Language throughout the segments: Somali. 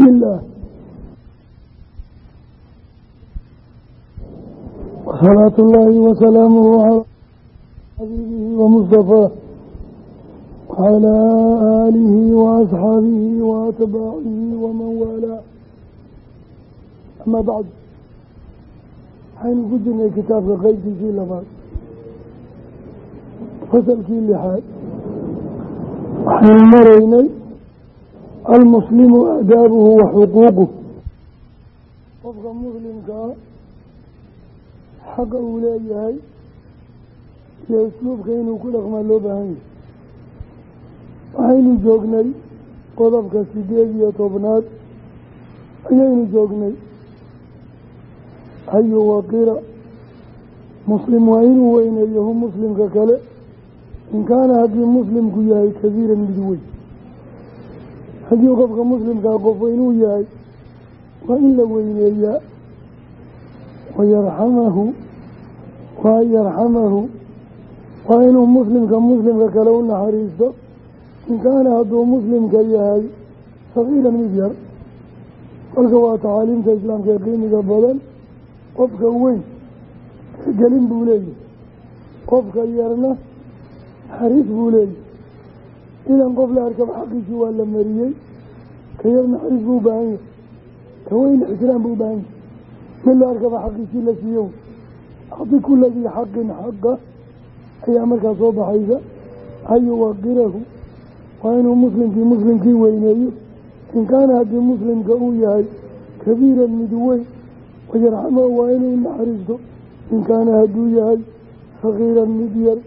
bismillaah wasalaatu ullaahi wasalaamuhu calaa xabiibihi wamustafaa wacalaa aalihi waasxaabihi waatbaacihi waman waalaa amaa bacdu waxaynu ku jirnay kitaabka qeybtiisii labaad. Fasalkii lixaad. Waxaynu maraynay almuslimu aadaabuhu wa xuquuquh qofka muslimkaa xaqa uu leeyahay iyo usluubka inuu ku dhaqmaa loo baahan yahay. Waxaynu joognay qodobka sideed iyo tobnaad. Ayaynu joognay an yuwaqira muslim waa inuu weyneeyo hu muslimka kale. In kaana haddii muslimku yahay kabiiran mid weyn haddii qofka muslimkaa qof weynuu yahay waa in la weyneeyaa. Wayarxamahu wa an yarxamahu waa inuu muslimka muslimka kale u naxariisto. In kaana hadduu muslimka yahay sagiiran mid yar kolka waa tacaaliimta islaamka ee qiimiga badan qofka weyn gelin buu leeyahay. Qofka yarna naxariis buu leeyahay idan qof la arkaba xaqiisii waa la mariyey ka yar naxariis buu u baahan yahay ka weyna ixtiraam buu u baahan yahay. Mid la arkaba xaqiisii la siiyo acdi kula dii xaqin xaqa ayaa markaa soo baxaysa an yuwaqirahu waa inuu muslimkii muslimkii weyneeyo. In kaana haddii muslimka uu yahay kabiiran mid weyn wayarxamahu waa inuu naxariisto. In kaana hadduu yahay sagiiran mid yar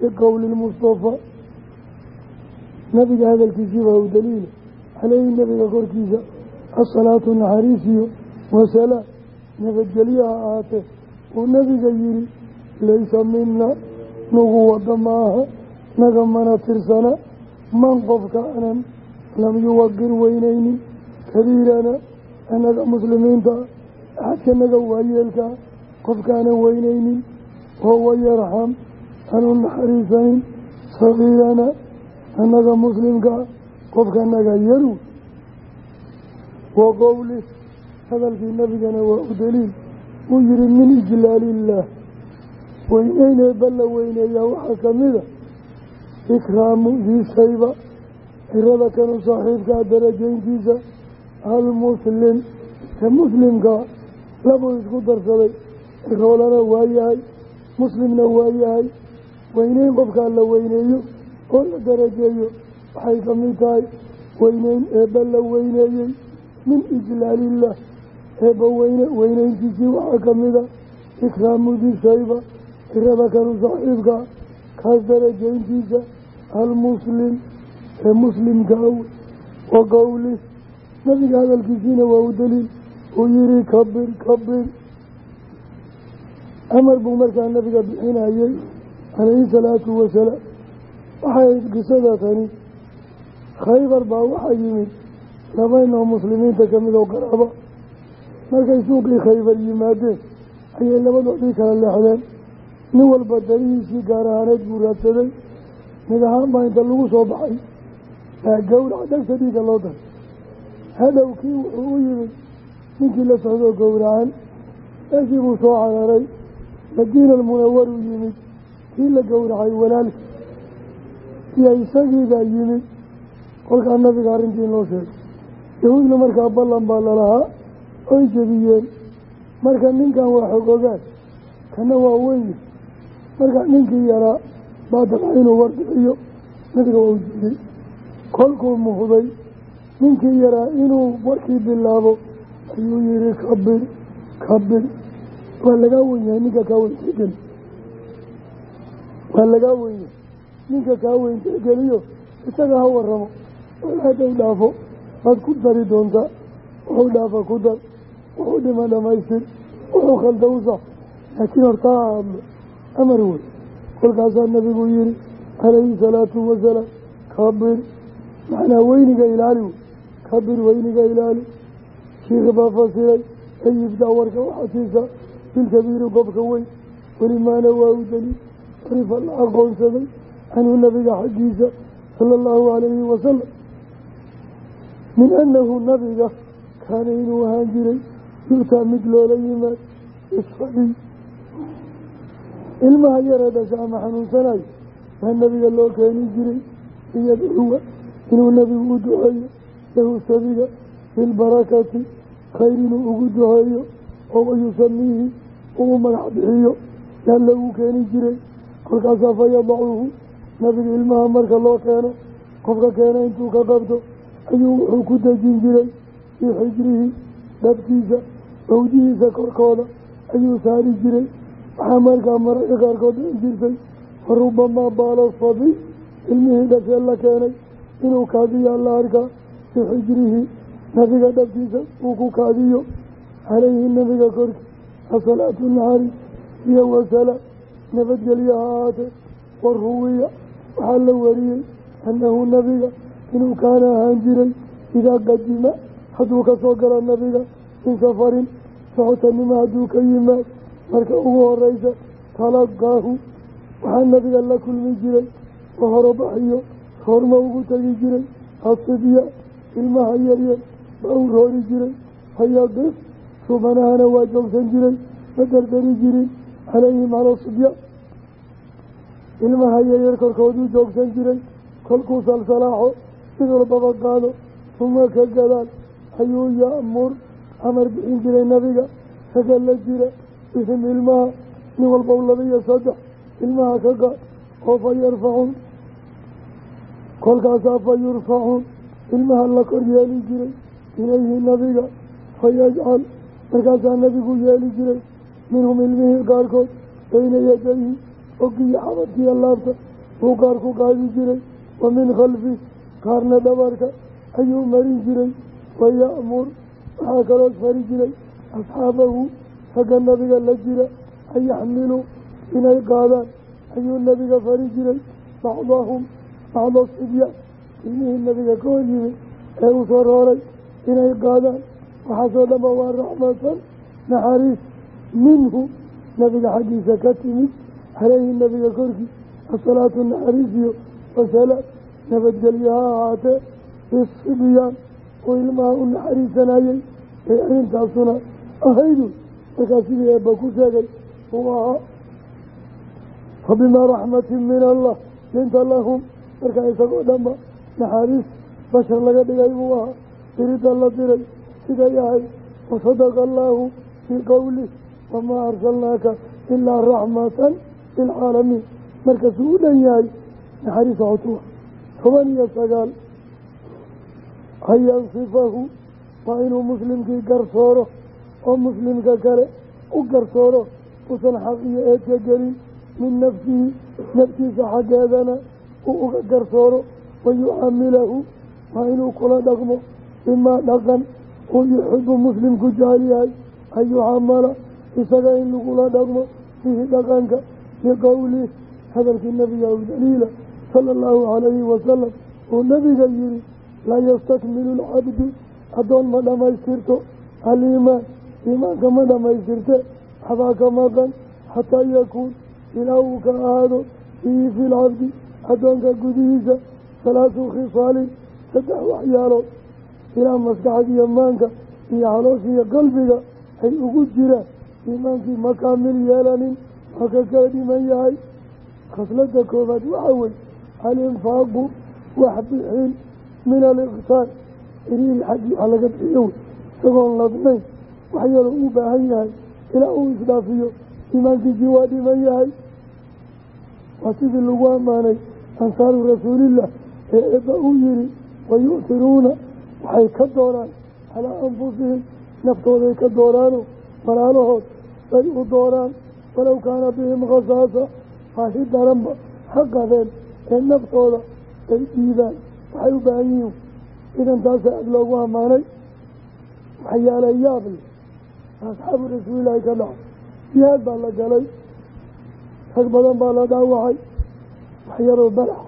biqowli lmustafaa nabiga hadalkiisii baa u daliila caleyhi nabiga korkiisa asalaatu naxariisiyo wasalaam. Nabadgelyo ha ahaatee uu nabiga yihi laysa mina nugu wada maaha naga mana tirsana man qofka anan lam yuwaqir weyneynin kabiirana annaga muslimiinta axadka naga waayeelkaa qofkaanan weyneynin oo wayarxam anu naxariisanin sagiirana annaga muslimkaa qofka naga yaru wa qowli hadalkii nabigana waa u daliil. Uu yihi min ijlaaliillaah weyneynee balla weyneeyaa waxaa kamida ikraamu dii sayba cirada kanu saaxiibkaa darajayntiisa almuslim. Ee muslimkaa labuu isku darsaday ciroolana waa yahay muslimna waa yahay. Weyneyn qofkaa la weyneeyo oo la darajeeyo waxay ka mid tahay weyneyn eebba la weyneeyey min ijlaaliillah eebba weyne weyneyntiisii waxaa ka mida ikraamu disayba cirada kanu saaxiibka kaas darajayntiisa almuslim ee muslimka wa qowli nabiga hadalkiisiina waa u daliil uu yihi kabir kabir amar buu markaa nabiga bixinayey calayhi salaatu wasalaam waxay qisada tani khaybar baa waxaa yimid labaynoo muslimiinta ka mid oo qaraaba markay suuqii khaybar yimaadeen ayay labadoodii kala leexdeen. Nin walba darihiisii gaar ahaaneed buu raadsaday. Mid ahaan baa inta lagu soo baxay gowrac dhagta dhiiga loo daray hadhowkii wuxuu u yimid ninkii la socdoo gowracan meeshii buu soo cararay madiina almunawar uu yimid kii la gowracay walaalki iyo isagiibaa yimid. Kolkaa nabiga arrintii in loo sheegay. Yahuudna markaa ballan baa lalahaa oy jebiyeen. Marka ninkan waa xog ogaan kana waa weyn marka ninkii yaraa baa dabca inuu warbixiyo nabiga waa u jeeday kolkuu muhday ninkii yaraa inuu warkii bilaabo ayuu yihi kabir kabir waa lagaa wen yahay ninka kaa weyn waa lagaa wen yahay ninka kaa weyn tixgeliyo isaga ha waramo walaadaw dhaafo. Waad ku dari doontaa wuxuu dhaafa ku dar. Wuxuu dhima dhamaystir. Wuxuu khalda u sax. Laakiin hortaa ha hadlo amar wey kolkaasaa nabigu yihi calayhi salaatu wasalaam kabir. Macnaa weyniga ilaali wey kabir weyniga ilaali. Shiikh baa fasiray ayibdaa warka waxaa siisa. Bilkabiiri qofka weyn. Welimaana waa u daliil arifa la aqoonsaday canhu nabiga xaggiisa sala allahu calayhi wasalam min annahu nabiga kaana inuu ahaan jiray yu'taa mid loola yimaad isfadhiy ilmaha yaree dhasha ama xanuunsanayo baa nebiga loo keeni jiray iyadcuwa inuu nebigu u duceeyo lahu sabiga bilbarakati khayr inuu ugu duceeyo oo wayusamiihi uu magac bixiyo yaa loogu keeni jiray kolkaasaa fa nabiga ilmaha marka loo keeno qofka keena intuu ka qabto ayuu wuxuu ku dejin jiray fii xijrihi dhabkiisa bawdihiisa korkooda ayuu saari jiray. Waxaa markaa mararka qaarkood jirtay fa rubamaa baalo sabi ilmihii dhashee la keenay inuu kaadiyaa la arkaa fii xijrihi. Nabiga dhabkiisa uu ku kaadiyo calayhi nabiga korkii asalaatu naxari iyo wasala nabadgelyo ha ahaatee waruwiya waxaa la wariyey annahu nabiga inuu kaana ahaan jiray idaa qadima hadduu ka soo galo nabiga min safarin socotanimo hadduu ka yimaad. Marka ugu horeysa talaqaahu waxaa nabiga la kulmi jiray oo horobaxiyo roorma ugu tegi jiray asibya ilmaha yaryar baa u roori jiray. Fayaqif subanahana waa joogsan jiray ma dardari jirin calayhim cala sibya ilmaha yaryar korkooduu joogsan jiray kolkuu salsalaaxo mid walbaba qaado uma ka gadaal ayuu ya'mur amar bixin jiray nabiga raga la jira bihim ilmaha nin walbow laba iyo saddex ilmaha ka qaad oo fa yarfacuun kolkaasaa fa yurfacuun ilmaha la kor yeeli jiray ilayhi nabiga fa yajcal markaasaa nabigu yeeli jiray minhum ilmihii qaarkood bayna yadayhi ogiyo xabadkiiyo laabta uu qaar ku qaadi jiray wa min khalfi qaarna dhabarka ayuu marin jiray waya'mur waxaa kaloo fari jiray asxaabahu ragga nabiga la jira an yaxmiluu inay qaadaan ayuu nabiga fari jiray bacdahum bacda sibyaan ilmihii nabiga ka hor yimid ee u soo rooray inay qaadaan waxaasoo dhanba waa raxmatan naxariis minhu nabiga xaggiisa ka timid caleyhi nabiga korkii asalaatu naxariisiyo wasalaam nabadgelyo ha ahaatee bisibyaan uu ilmaha u naxariisanayey ee arrintaasuna ahaydu markaa sidii eebba ku sheegay uu ahaa fabimaa raxmatin min allah linta lahum markaa isagoo dhanba naxariis bashar laga dhigay buu ahaa dirida la diray siday ahay wasadaqa allaahu fii qowlih wamaa arsalnaaka ilaa raxmatan lilcaalamiin markaasuu u dhan yahay naxariis cotuwa toban iyo sagaal. An yansifahu waa inuu muslimkii garsooro oo muslimka kale u garsooro usan xaq iyo eedka gelin min nafsihi naftiisa xaggeedana uu uga garsooro wayucaamilahu waa inuu kula dhaqmo bimaa dhaqan uu yuxibu muslimku jecel yahay an isaga in lagula dhaqmo fihi dhaqanka biqowlih hadalkii nabiga daliila sala allahu calayhi wasalam uu nabiga yihi laa yastakmilu lcabdu addoon ma dhammaystirto aliimaan iimaanka ma dhammaystirte waxbaa ka maqan xataa yakuun ilaa uu ka ahaado fiihi fi lcabdi addoonka gudihiisa salaasu khisaalin saddex waxyaalood ilaa maskaxda iyo maanka iyo caloosha iyo qalbiga ay ugu jiraan iimaankii ma yeelanin ka kala dhiman yahay. Khasladda koobaad waxaa wey alinfaaqu wax bixin min aliqtaar xaggii wax laga bixiyo wey isagoon ladnayn wax yaroo uu baahan yahay ilaa uu isdhaafiyo iimaankiisii waa dhiman yahay. Waa sidii lagu ammaanay ansaaru rasuulillah ee eebba uu yihi wayu'tiruuna waxay ka dooraan calaa anfusihim naftooday ka dooraano walaalahood bay u dooraan walow kaana bihim khasaasa baahi daranba ha qabeen ee naftooda ay dhiibaan waxay u baahan yihiin idan taasa aad loogu ammaanay waxyaala yaab leh asxaabu rasuulilaahi ka dhaco jihaad baa la galay rag badan baa la dhaawacay waxyaroo balax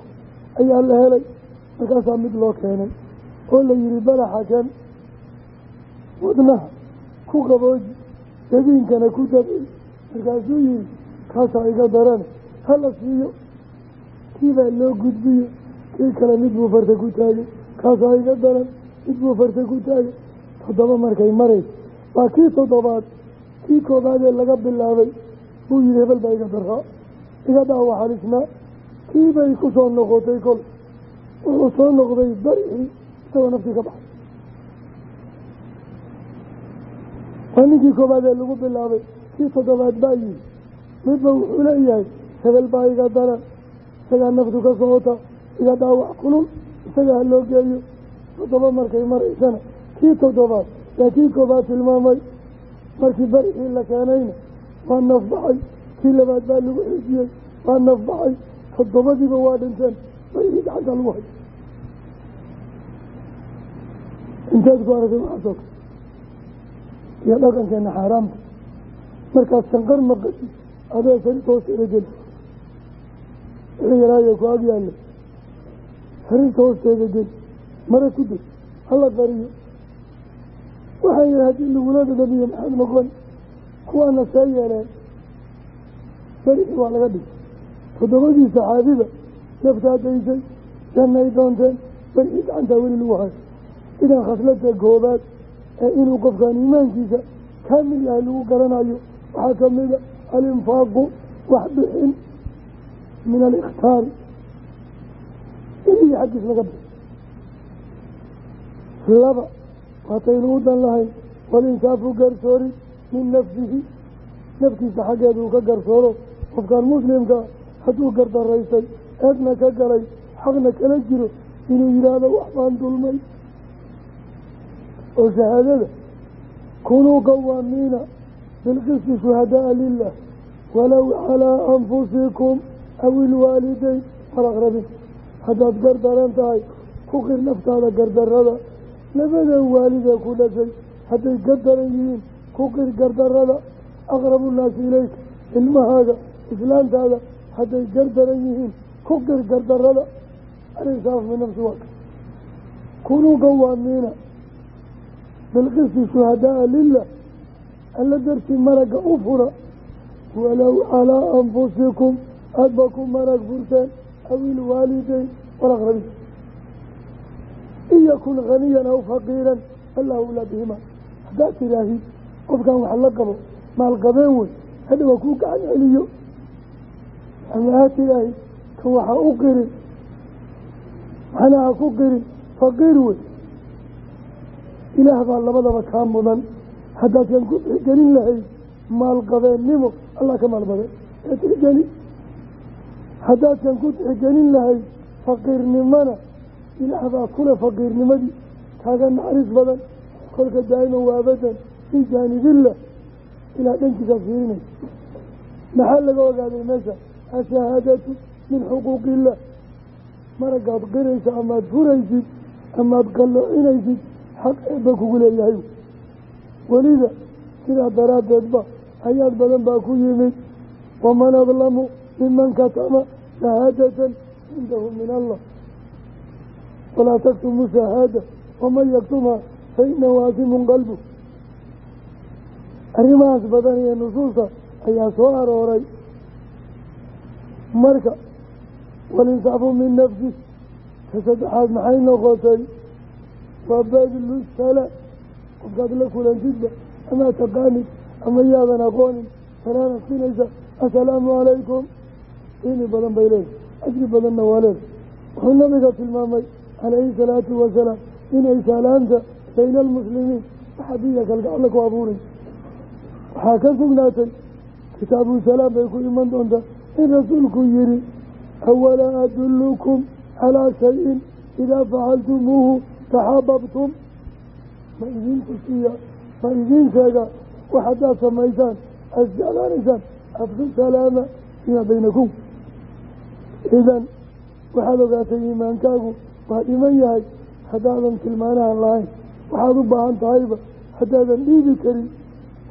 ayaa la helay markaasaa mid loo keenay oo la yihi balaxa kan wadnaha ku qabooji dabiinkana ku markaasuu yihi kaasaa iga darane hala siiyo kiibaa loo gudbiyo kii kale mid buu farta ku taagay kaasaa iga daran mid buu farta ku taagay toddoba markay marayso waa kii toddobaad kii koobaadee laga bilaabay buu yihi hebel baa iga daraa iga dhaawaxalisnaa kii bay ku soo noqotay kol wuxuu soo noqday barixii isagoo naftii ka baxay. Waa ninkii koobaad ee lagu bilaabay kii toddobaad baa yihi midba wuxuu leeyahay hebel baa iga daran isagaa naftu ka socota iga dhaawac kulul isaga ha loo geeyo. Toddoba markay maraysana kii toddobaad yaa kii koobaad tilmaamay markii barixii la keenayna waa nafbaxay kii labaad baa lagu xijiyey waa nafbaxay toddobadiiba waa dhinteen barixii gacanta lagu hayo inteed ku aragtay iyo dhaqankeena xaaraamta markaad sanqar maqashid adoo sariirta hoosteeda geli wixii yaraayo ku ag yaalla. Sariirta hoosteeda geli mara ku deg hala qariyo waxaa yihi haddii lagula dhadhamiyo maxaad noqon? Kuwaana see yeeleen. Barixii waa laga dhigay. Toddobadii saxaabida naftaa daysay jannay doonteen barixii gacantaa weli lagu hayo. Idan khasladka koobaad ee inuu qofkan iimaankiisa kaamil yahay lagu garanayo waxaa ka mida alinfaaqu wax bixin min alikhtaari ilihii xaggiis laga bixi. Laba waataynu u dan lahayn walinsaafu garsoori min nafsihi. Naftiisa xaggeeda uu ka garsooro qofkan muslimkaa hadduu gardaraystay eegna ka galay xaqna kala jiro inuu yidhaahdo wax baan dulmay. Oo shahaadada kunuu qawaamiina bilqisti shuhadaaa lilah walow calaa anfusikum aw ilwaalideyn walaqrabiin haddaad gardaran tahay ku qir naftaada gardarada labadan waalidee ku dhashay hadday gardaran yihiin ku qir gardarada aqrabu nnaasi ilayka ilmahaaga islaantaada hadday gardaran yihiin ku qir gardarada alinsaaf min nafsi waka kunuu qawaamiina bilqisti shuhadaaa lilah alla dartii maragga u fura walow calaa anfusikum aadba ku marag furteen aw ilwaalideyn walaqrabiin in yakun haniyan aw faqiiran allahu laa bihima haddaad tidhaahid qofkan wax la qabo maalqabeen wey hadha waa kuu gacan celiyo ama tidhaahid kan waxaa u qirin maxana ha ku qirin faqiir wey ilaah baa labadaba kaa mudan haddaad kan ku tixgelin lahayd maalqabeennimo allah ka maalbadeen ee tixgeli. Haddaad kan ku tixgelin lahayd faqiirnimona ilaah baa kule faqiirnimadii. Kaaga naxariis badan kolka daa'iman waa abadan fii jaanibillah ilaa dhankiisaad fiirinaysa maxaa laga ogaaday meesha? Ashahaadatu min xuquuqi illah maragaad qiraysa amaad furaysid amaad qalloocinaysid xaq eebba kugu leeyahay welida sidaa daraaddeedba ayaad badan baa ku yimid waman adlamu miman katama shahaadatan cindahu min allah. Walaa taktumu shahaada waman yaktumha fa inahu aasimun qalbu. Arrimahaas badan iyo nusuusta ayaa soo arooray. Marka walinsaafu min nafsi ka saddexaad maxay noqotay? Waa badlu salaa qofkaad la kulantidba amaa taqaanid ama yaadan aqoonin salaana siinaysa assalaamu calaykum qiimi badan bay leedahay ajri badanna waa leedahay. Wuxuu nabiga tilmaamay calayhi salaatu wasalaam inay salaamta bayna almuslimiin. Maxabiya kalgacla ku abuuraysa. Waxaa ka sugnaatay kitaabu salaam bay ku iman doontaa. In rasuulku yihi awalaa adullukum calaa shayin idaa facaltumuuhu taxababtum ma idiin tusiya ma idiin sheega wax haddaad samaysaan aad jeclaanaysaan afsu salaama fiima baynakum. Idan waxaad ogaatay iimaankaagu waa dhiman yahay haddaadan tilmaanahan lahayn. Waxaad u baahan tahayba haddaadan dhiibi karin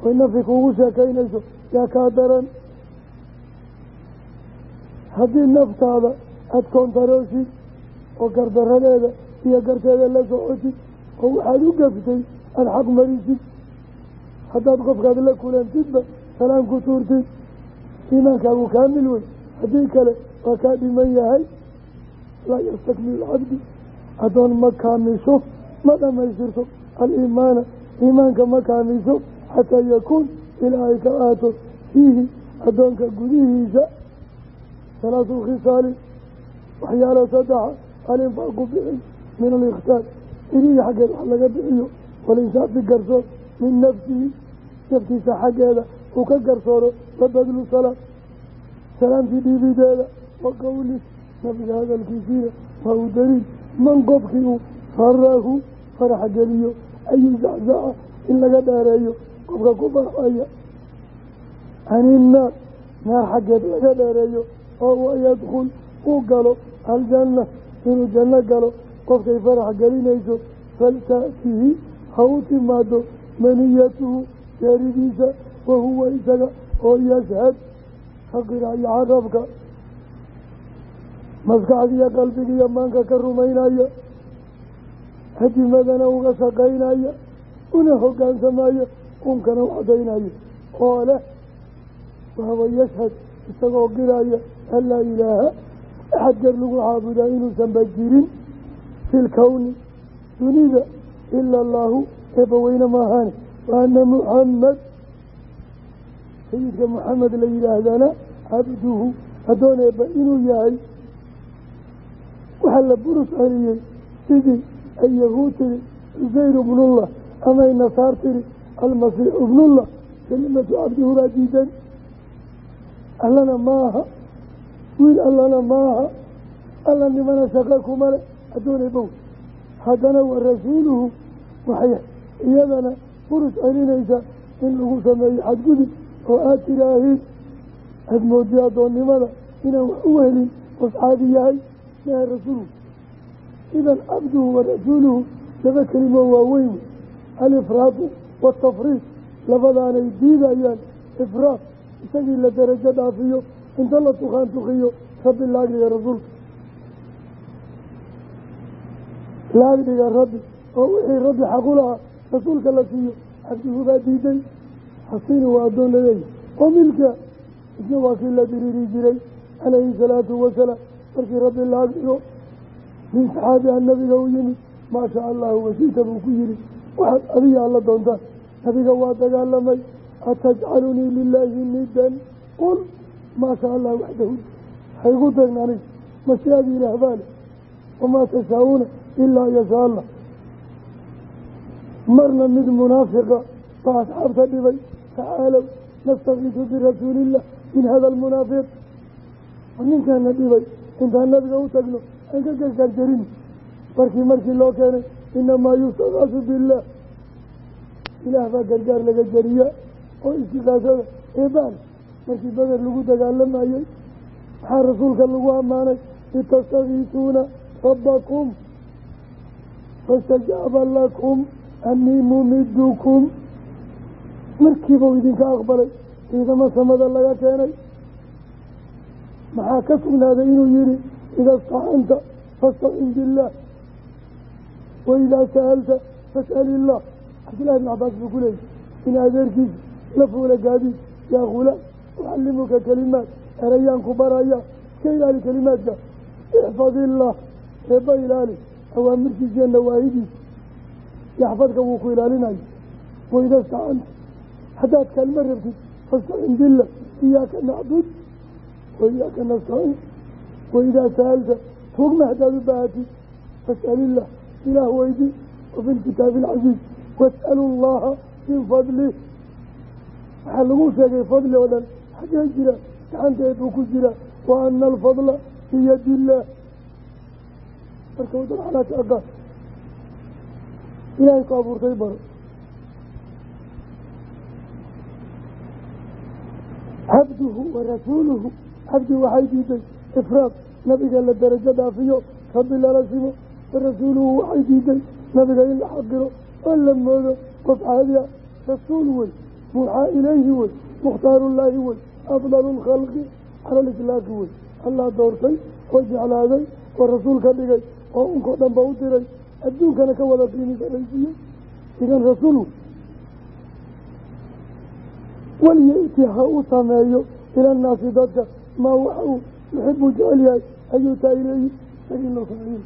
oy nafi kuugu sheekaynayso yaa kaa daran. Haddii naftaada aada koontaroosid oo gardaradeeda iyo garteeda la socotid oo waxaad u gaftay aada xaq marisid. Haddaad qofkaad la kulantidba salaam ku tuurtid iimaankaagu kaamil wey haddii kale waa kaa dhiman yahay. Laa yastakmilu cabdi addoon ma kaamisho ma dhamaystirto aliimaana. Iimaanka ma kaamiso xataa yakuun ilaa ay ka aato fiihi addoonka gudihiisa. Salaasu khisaalin waxyaalo saddexa alinfaaqu bixin min alikhtaar irihi xaggeed wax laga bixiyo walinsaafi garsoor min nafsihi naftiisa xaggeeda uu ka garsooro wa badlu salaam. Salaamtii dhiibideeda wa qowli nabiga hadalkiisiina waa uu daliil. Man qofkii uu farahu farax geliyo ayu zaczaca in laga dheereeyo qofka ku farxaya. Caninnaar naar xaggeed laga dheereeyo oo wayadkul uu galo aljanna inuu janno galo qofkay farax gelinayso faltaatihi ha u timaado maniyatuhu geeridiisa wahuwa isaga oo yashhad ka qiraayo carabka. Maskaxdiiyo qalbigiiyo maanka ka rumaynaya hadimadana uga shaqaynaya una hoggaansamaya unkana u cadaynayo oo leh wahuwa yashhad isagoo qiraya an laa ilaaha axad gar lagu caabudaa inuusanba jirin fi lkowni dunida ila allaahu eebbaweyne maahaane wa ana muxamed sayidka muxamed la yidhaahdana cabduhu addoon eebba inuu yahay waxaa la burus celiyey sidii ay yahuud tiri cusayr ibnullah amay nasaar tiri almasiixu ibnullah kelimatu cabduhu baa diidan allana maaha wiil allana maaha alla nimana shaqe kuma le addoon eebbow haddana wa rasuuluhu waxay iyadana burus celinaysaa in lagu sameeyo xadgudub oo aada tiraahiid aada moojiya addoonnimada inaan wax u helin qof caadi yahay maha rasuuluhu idan cabduhu wa rasuuluhu laba kelimo waaweyn alifraadu waatafriid labadaanay diidayaan ifraad. Isagii la darajo dhaafiyo inta la tukaan tukiyo rabbi laag dhiga rasuulka laag dhiga rabbi oo wixii rabbi xaqu lahaa rasuulka la siiyo cabduhu baa diiday xasiini waa addoon laleeyahy oo isna waa kii la diriiri jiray calayhi salaatu wasalaam markii rabbi laag dhigo min saxaabiha nabiga u yimid maa shaa allahu wasiita buu ku yihi waxaad adiga alla doontaan nabiga waa dagaalamay atajcalunii lilaahi nidan qul maa shaa allah waxdahu haygu tagna aniga mashiadi ilaah baale wamaa tashaa-uuna ilaa yashaa allah marna mid munaafiqa baa asxaabta dhibay tacaalow nastakiisu birasuulillah min hada almunaafiq. Ninkaana dhibay intaan nabiga u tagno aan ka gargaarjarin. Markii markii loo keenay inamaa yustaqaasu billaah ilaah baa gargaar laga jariya oo istiqaasada eebaan markii beder lagu dagaalamayey maxaa rasuulka lagu ammaanay litastakiisuuna rabbakum fastajaaba lakum anii mumidukum markiibau idinka aqbalay ciidamo samada laga keenay maxaa ka sugnaaday inuu yihi ida istacanta fastacin billaah wa idaa sa'alta fas'al illah cabdillahi ibn cabaas buu ku leeyay in adeerkiisa la fuula gaadiid yaa khulaam ucallimuka kelimaad erayaan ku baraya iska ilaali kelimaadka ixfad illah eebba ilaali awaamirtiisa iyo nawaahidiisa yaxfadka wuu ku ilaalinayo waida stacanta haddaad kaalma rabtid fastacin billah iyaaka nacbud wa iyaaka nastaciin. Waidaa sa'alta tuugma haddaad u baahatid fas'al illah ilaah weydi wafi lkitaabi alcasiiz was'alu allaha min fadlih waxaa lagu sheegay fadli oo dhan xaggee jira gacanteed buu ku jira wa ana alfadla biyadi marka wadad xalaaka aqaan ilaahay ku abuurtay baro. Cabduhu wa rasuuluhu cabdi waxay diiday ifraad nabiga la darajo dhaafiyo rabbi lala simo wa rasuuluhu waxay diiday nabiga in la xaqiro oo la moodo qof caadiya rasuul wey muuxaa ilayhi wey mukhtaarullaahi wey afdalu lkhalqi cala alislaaqi wey. Allah doortay oo jeclaaday oo rasuul ka dhigay oo unkoo dhan ba u diray adduunkana ka wada qiimi saraysiiyey idan rasuul walyati ha u sameeyo ilannaasi dadka maa waxa uu yuxibu jecel yahay ayuu taa ileeyi sameeyo.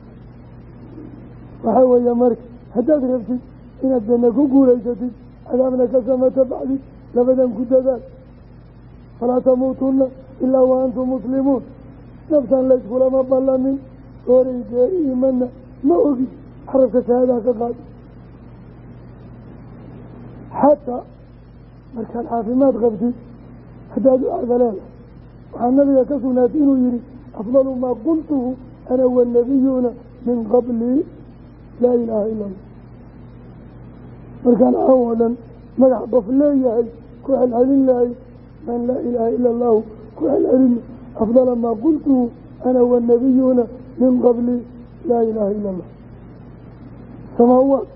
Waxaa weeye marka haddaad rabtid inaad janno ku guulaysatid cadaabna ka samata baxdid labadan ku dadaal. Falaa tamuutunna ilaa wa antum muslimuun. Naftan layskulama ballamin gooray geeri imanna ma ogid xarafka shahaadaha ka qaadi xataa markaad caafimaad qabtid haddaad u acda leedahay waxaa nabiga ka sugnaatay inuu yihi afdalu maa qultuhu ana wanabiyuuna min qablii laa ilaaha ila allah markaan caaw oo dhan qof leeyahay ku celcelin lahay man laa ilaaha ila allahu ku celcelin afdala maa qultuhu ana wanabiyuuna min qablii laa ilaaha ila allah samaawaad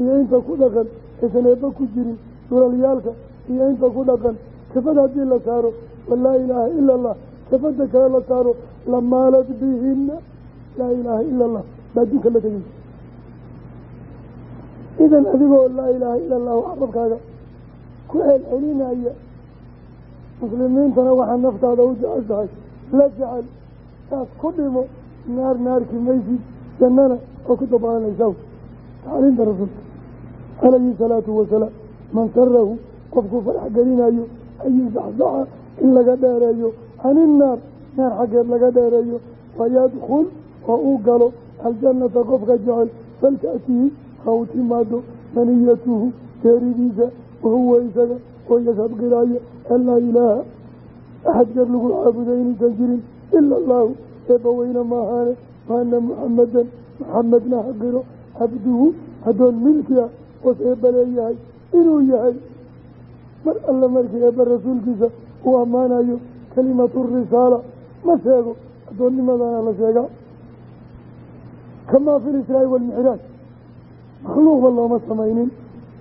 iyo inta ku dhaqan aysan eebba ku jirin dhulalyaalka iyo inta ku dhaqan kafad haddii la saaro walaa ilaaha ila allah kafada kale la saaro lamaalad bihina laa ilaaha ila allah baa adduunka la tegeysa idan adigoo laa ilaaha ila allahu carabkaaga ku celcelinaya muslimiintana waxaa naftaada u jeceshahay la jecel saas ku dhimo naar naarki maysid jannana oo ku dabaalanaysaa tacliimta rasuulka calayhi salaatu wasalaam man sarahu qofkuu farax gelinayo an yusaxsaxa in laga dheereeyo cani innaar naar xaggeed laga dheereeyo wayadkul oo uu galo aljannata qofka jecel falta'tihi ha u timaado maniyatuhu geeridiisa wahuwa isaga oo qiraayo an laa ilaaha axad gar lagu caabudo inuusan jirin ila allahu eebba weyne maahaane wa ana muxamadan maxamedna ha qiro cabduhu addoon milki ah was eebba leeyahay inuu yahay mar alle markii eebba rasuulkiisa uu ammaanayo kalimatu risaala ma sheego addoonnimadana la sheegaa kamaa fi lisraa'i waalmicraaj makhluuqba looma samaynin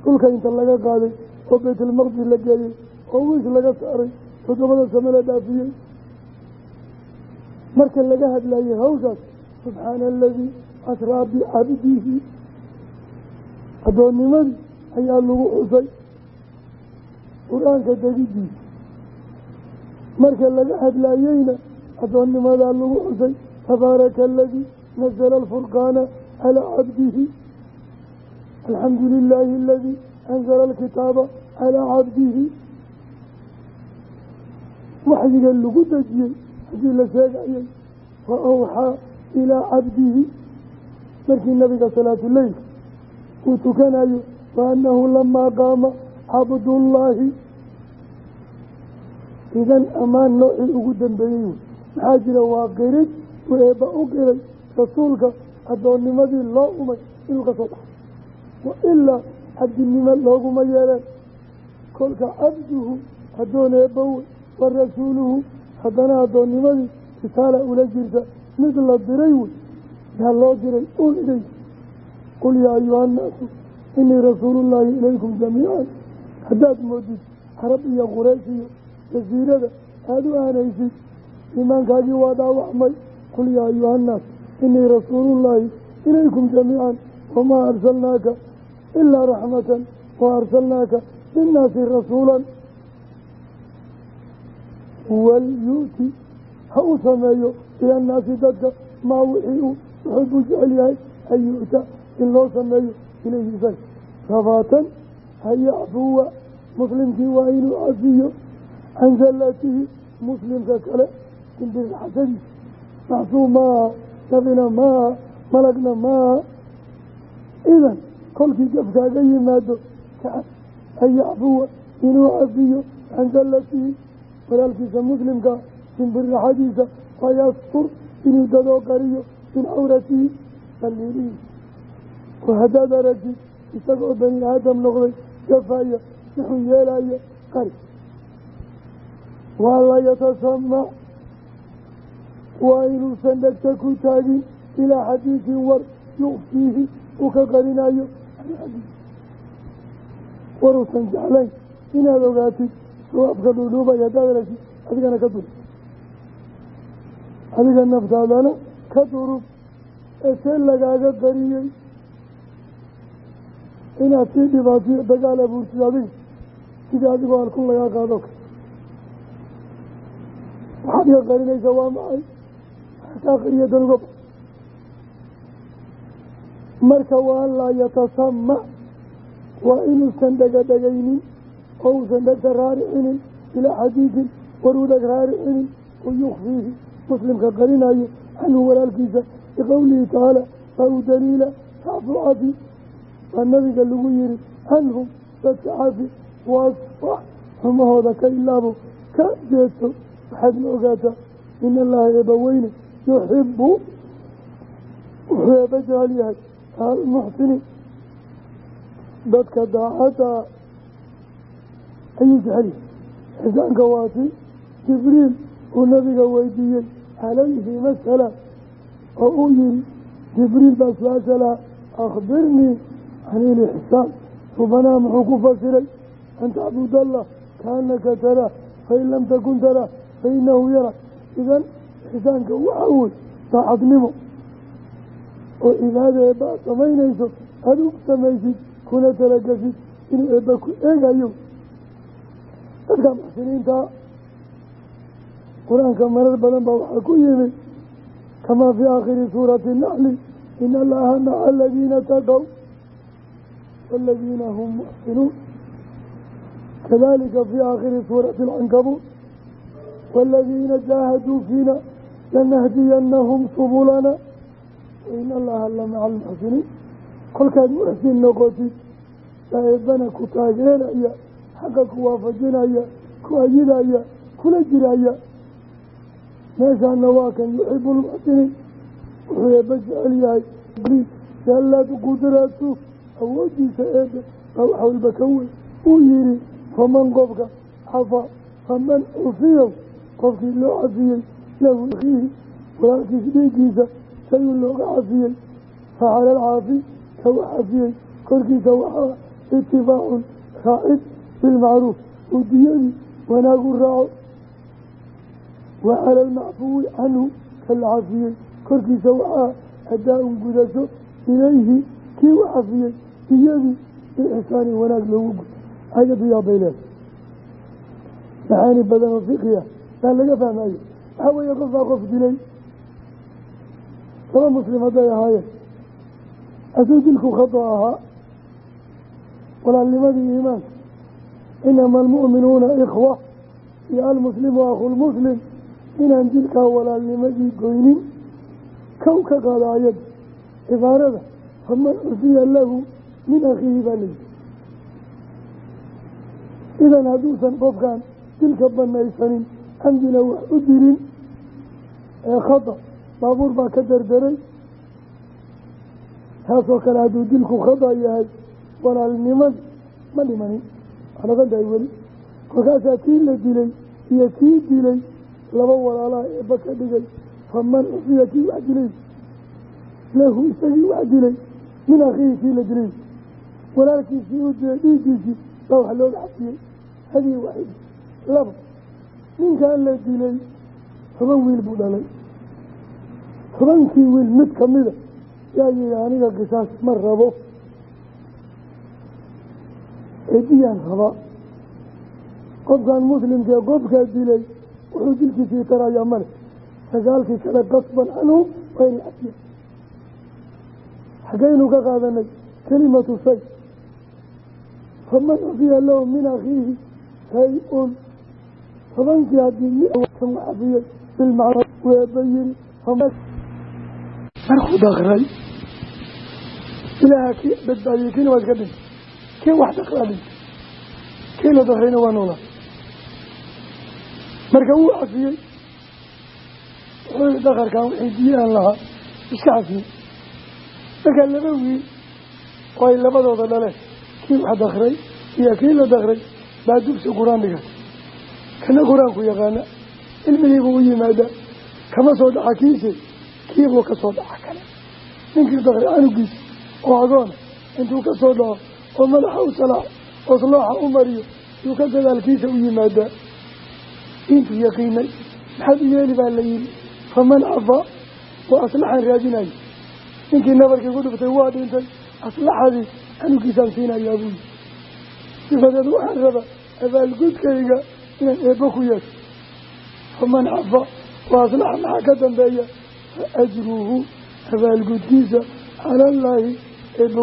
dhulka inta laga qaaday oo baytulmaqdis la geeyey oo wiis laga saaray toddobada same la dhaafiyey marka laga hadlayay hawshaas subxaana aladii asraa bicabdihi addoonnimadii ayaa lagu xusay qur'aanka degidiisa marka laga hadlayeyna addoonnimadaa lagu xusay tabaaraka aladii nazala alfurqaana calaa cabdihi alxamdu lilaahi aladii anzala alkitaaba calaa cabdihi. Waxyiga lagu dejiyey haddii la sheegayay fa awxaa ilaa cabdihi markii nabiga salaatuleylka uu tukanayo wa annahu lamaa qaama cabdullaahi. Idan ammaan noocii ugu dambeeyey. Wey maxaa jira? Waa qirid uu eebba u qiray rasuulka addoonnimadii loo umay inuu ka soo baxay wa ilaa cabdinimo looguma yeeleen kolka cabduhu addoon eebba wey wa rasuuluhu haddana addoonnimadii risaala ula jirta mid la diray wey yaa loo diray uu idhay qul yaa ayuha annaasu inii rasuulullaahi ilaykum jamiican. Haddaad moodid carab iyo quraysh iyo jasiirada aada u aanaysid iimaankaagii waa dhaawacmay qul yaa ayuha annaas inii rasuulullaahi ilaykum jamiican wamaa arsalnaaka ilaa raxmatan wa arsalnaaka linnaasi rasuulan walyu'ti ha u sameeyo ilannaasi dadka maa wixii uu wuxuu jecel yahay an yu'ta in loo sameeyo ilayhi isaga sabaatan ha yacfuwa muslimkii waa inuu cafiyo can zallatihi muslimka kale simbirraxsadiisa maxsuum maaha nabina maaha malagna maaha idan kolkii gafkaaga yimaado kacab an yacfuwa inuu cafiyo can walaalkiisa muslimka simbirraxadiisa wayastur inuu dadoo qariyo min cawratihi saliilihiisa oo haddaad aragtid isagoo bani aadam noqday gafaya wuxuu yeelaya qari. Waa la yatasamac waa inuusan dhegta ku taagin ilaa xadiidin war yukfiihi uu ka qarinayo. Xadiid waruusan jeclayn inaad ogaatid soo afka dhuudhuubay haddaad aragtid adigana ka durub adiga naftaadana ka durub esee lagaaga qariyey inaad sii dhibaatiyo dagaal abuurtid adiga. Sidii adigoo halkun lagaa qaado kale waxaad iga qarinaysaa waa waxaa kaa qariya dan uga ba marka waa laa yatasamac waa inuusan dhagadhagaynin oo uusan dhegta raaricinin ilaa xadiidin waruu dheg raaricinin u yukfiihi muslimka qarinayo canhu walaalkiisa biqowlihi tacaala baa u daliila facfu cafi waa nabiga lagu yihi canhum dadka cafi wasfax xumahooda ka ilaabo ka jeesto waxaadna ogaataa in allaha eebbaweyne yuxibu wuxuu eebba jecel yahay almuxsiniin dadka daacadda ayuu jecel yahay xisaanka waati jibriil uu nabiga weydiiyey calayhi masala. Oo uu yihi jibriil baa su'aasha laha akhbirnii can ilixsaan subanaa muxuu ku fasiray an tacbud allah kaanaka taraa fain lam takun taraa fainahu yara. Idan ixsaanka waxaa wey daacadnimo oo cibaada eebba aad samaynayso aada u samaysid kuna talagasid inuu eebba ku eegayo dadka muxsiniintaa qur'aanka marar badan baa waxaa ku yimid kamaa fii aakhiri suurati naxli ina allaha maca aladiina taqow waladiina hum muxsinuun kadalika fii aakhiri suurati alcankabuut waaladiina jaahaduu fiina lanahdiyanahum subulana wain allaha la maca almuxsiniin kolkaad muxsin noqotid baa ku taageeraya xaqa ku waafajinaya ku ayidaya kula jiraya. Meeshaana waa kan yuxibu lmuxsiniin wuxuu eebba jecel yahay. Jallad qudratu awoodiisa eebe baa wax walba ka weyn. Uu yihi faman qofka cafa faman cufiyow qofkii loo cafiyey lahu akhiihi walaalkiis dhiiggiisa sayun looga cafiyey facala alcaafi ka wax cafiyey korkiisa waxaa itibaacun raacid bilmacruuf udiyadii wanaagu raaco wa cala almacfuwi canhu kala cafiyey korkiisa waxaa adaa-un gudasho ilayhi kii u cafiyey diyadii biixsaani wanaag loogu gudo ayadu yaabay leedahay macaani badan oo fiqiya yaa laga fahmayo waxaa weeye qofbaa qof dilay laba muslim hadday ahaayeen asuu dilku khado ahaa walaalnimadii iimaanka inama almu'minuuna ikhwa iyo almuslimu akhulmuslim inaan dilkaa walaalnimadii goynin kow ka qaada ayada cibaarada faman cufiya lahu min akhiihi baa layihi idan hadduusan qofkan dilka banaysanin camdina wax u dilin ee khada baabuur baa ka derderay taasoo kale hadduu dilku khada yahay walaalnimadi ma dhimanin tahay weli kolkaasaa kii la dilay iyo kii dilay laba walaalaha eebba ka dhigay. Faman cufiya kii wax dilay lahu isagii wax dilay min akhiihi kii la dilay. Walaalkiisii u dilay dhiiggiisii baa wax looga xafiyey haddii waxid laba ninkan la dilay toban wiil buu dhalay. Tobankii wiil mid kamida yaa yihi aniga qisaas ma rabo eediyaan raba. Qofkan muslimkee qofkaa dilay wuxuu dilkiisii tarayaa male. Sagaalkii kale qasban canhu waa inay cafiya xaggaynu ka qaadanay kelimatu say. Faman cufiya lahu min akhiihi shay-un tobankii haddii mikan xafiyey bilmacruuf weeba yiri markuu dakray ilaaha kii badbaadiyey waa iska dhintay kii wax dakraa dhintay kii la dakrayna waa noolaa marka wuu cafiyey wuxuu dakarkan wixii diyaan lahaa iska cafiyey markaa laba wiil oo ay labadooda dhaleen kii wax dakray iyo kii la dakray baa dugsi qur'aan dhigatay kana qur'aanku yaqaana cilmigiibuu u yimaadaa kama soo dhaxa kiise kiibuu ka soo dhaca kale ninkii dakray canugiisa oo agoona intuu ka soo dhaco oo madaxa u salaaxo oo slaaxa u mariyo yuu ka gadaalkiisa u yimaadaa diintuu yaqiinay maxaad u yeeli baa la yihi faman cafaa waa aslaxan raadinayo ninkii nabarkii ku dhuftay waa dhintay aslaxadii canugiisaan siinayaa buu yihi sifadeed waxaan raba abaalgudkayga inaan eebbo ku yeesho. Faman cafa waa aslaxa maxaa ka dambeeya? Fa abaalgudkiisa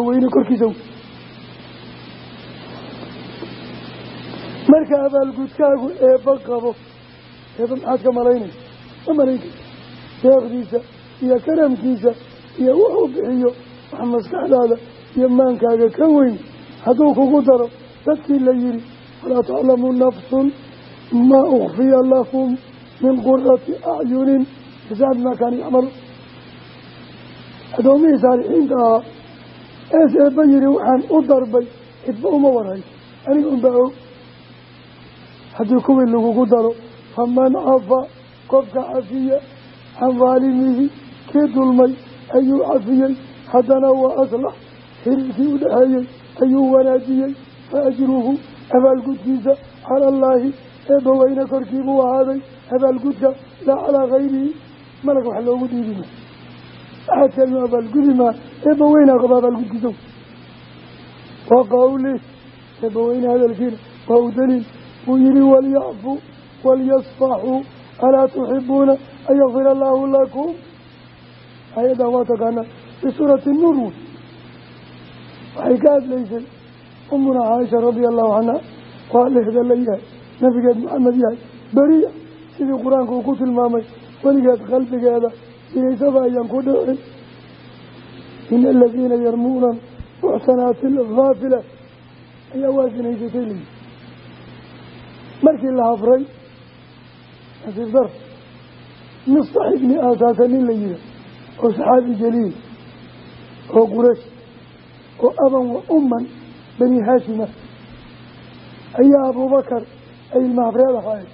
weyne korkiisa marka abaalgudkaagu eebba qabo eebba maxaad ka malaynaysa ma malaynaysa deeqdiisa iyo karamkiisa iyo wuxuu bixiyo wax maskaxdaada iyo maankaaga ka weyn. Hadduu kugu daro dadkii la yidhi walaa taclamu nafsun maa ukfiya lahum min qurati acyunin jasaan bimaa kaanu yacmaluun addoomihii saalixiinta ahaa ees eebba yidhi waxaan u darbay cidba uma warhayso aniga unbaa og haddii kuwii lagugu daro faman cafa qofka cafiya can daalimihi kii dulmay ayuu cafiyey. Haddana waa aslax xiriirkii u dhexeeyey ayuu wanaajiyey. Fa ajruhu abaalgudkiisa cala allaahi eebba weyne korkiibuu ahaaday. Abaalgudka laa calaa hayrihi malag wax loogu dhiibi maa axadkeenu abaalgudi maa eebba weynaa qaba abaalgudkiisa wa qawlih eebba weyne hadalkiina waa u wuu yihi walyacfuu walyasfaxuu alaa tuxibuuna an yakfir allaahu lakum. Ayaddan waa taqaanaa fi suurati nuur. Wey waxay ka hadlaysay umuna caaisha radia allahu canha waa la yahay nabigeed maxamed yahay beriya sidii qur'aanka uu ku tilmaamay weligeed qalbigeeda sidaysaba ayaan ku dhicin. Ina aladiina yarmuuna muxsanaati alhaafila ayaa waa markii la hafray nasiib dar mistax ibni aasaasa nin la yiha oo saxaabi jaliil oo qurash oo aban wa umman bani haashima ayaa abuubakar ay ilmahafreed ahaayeen.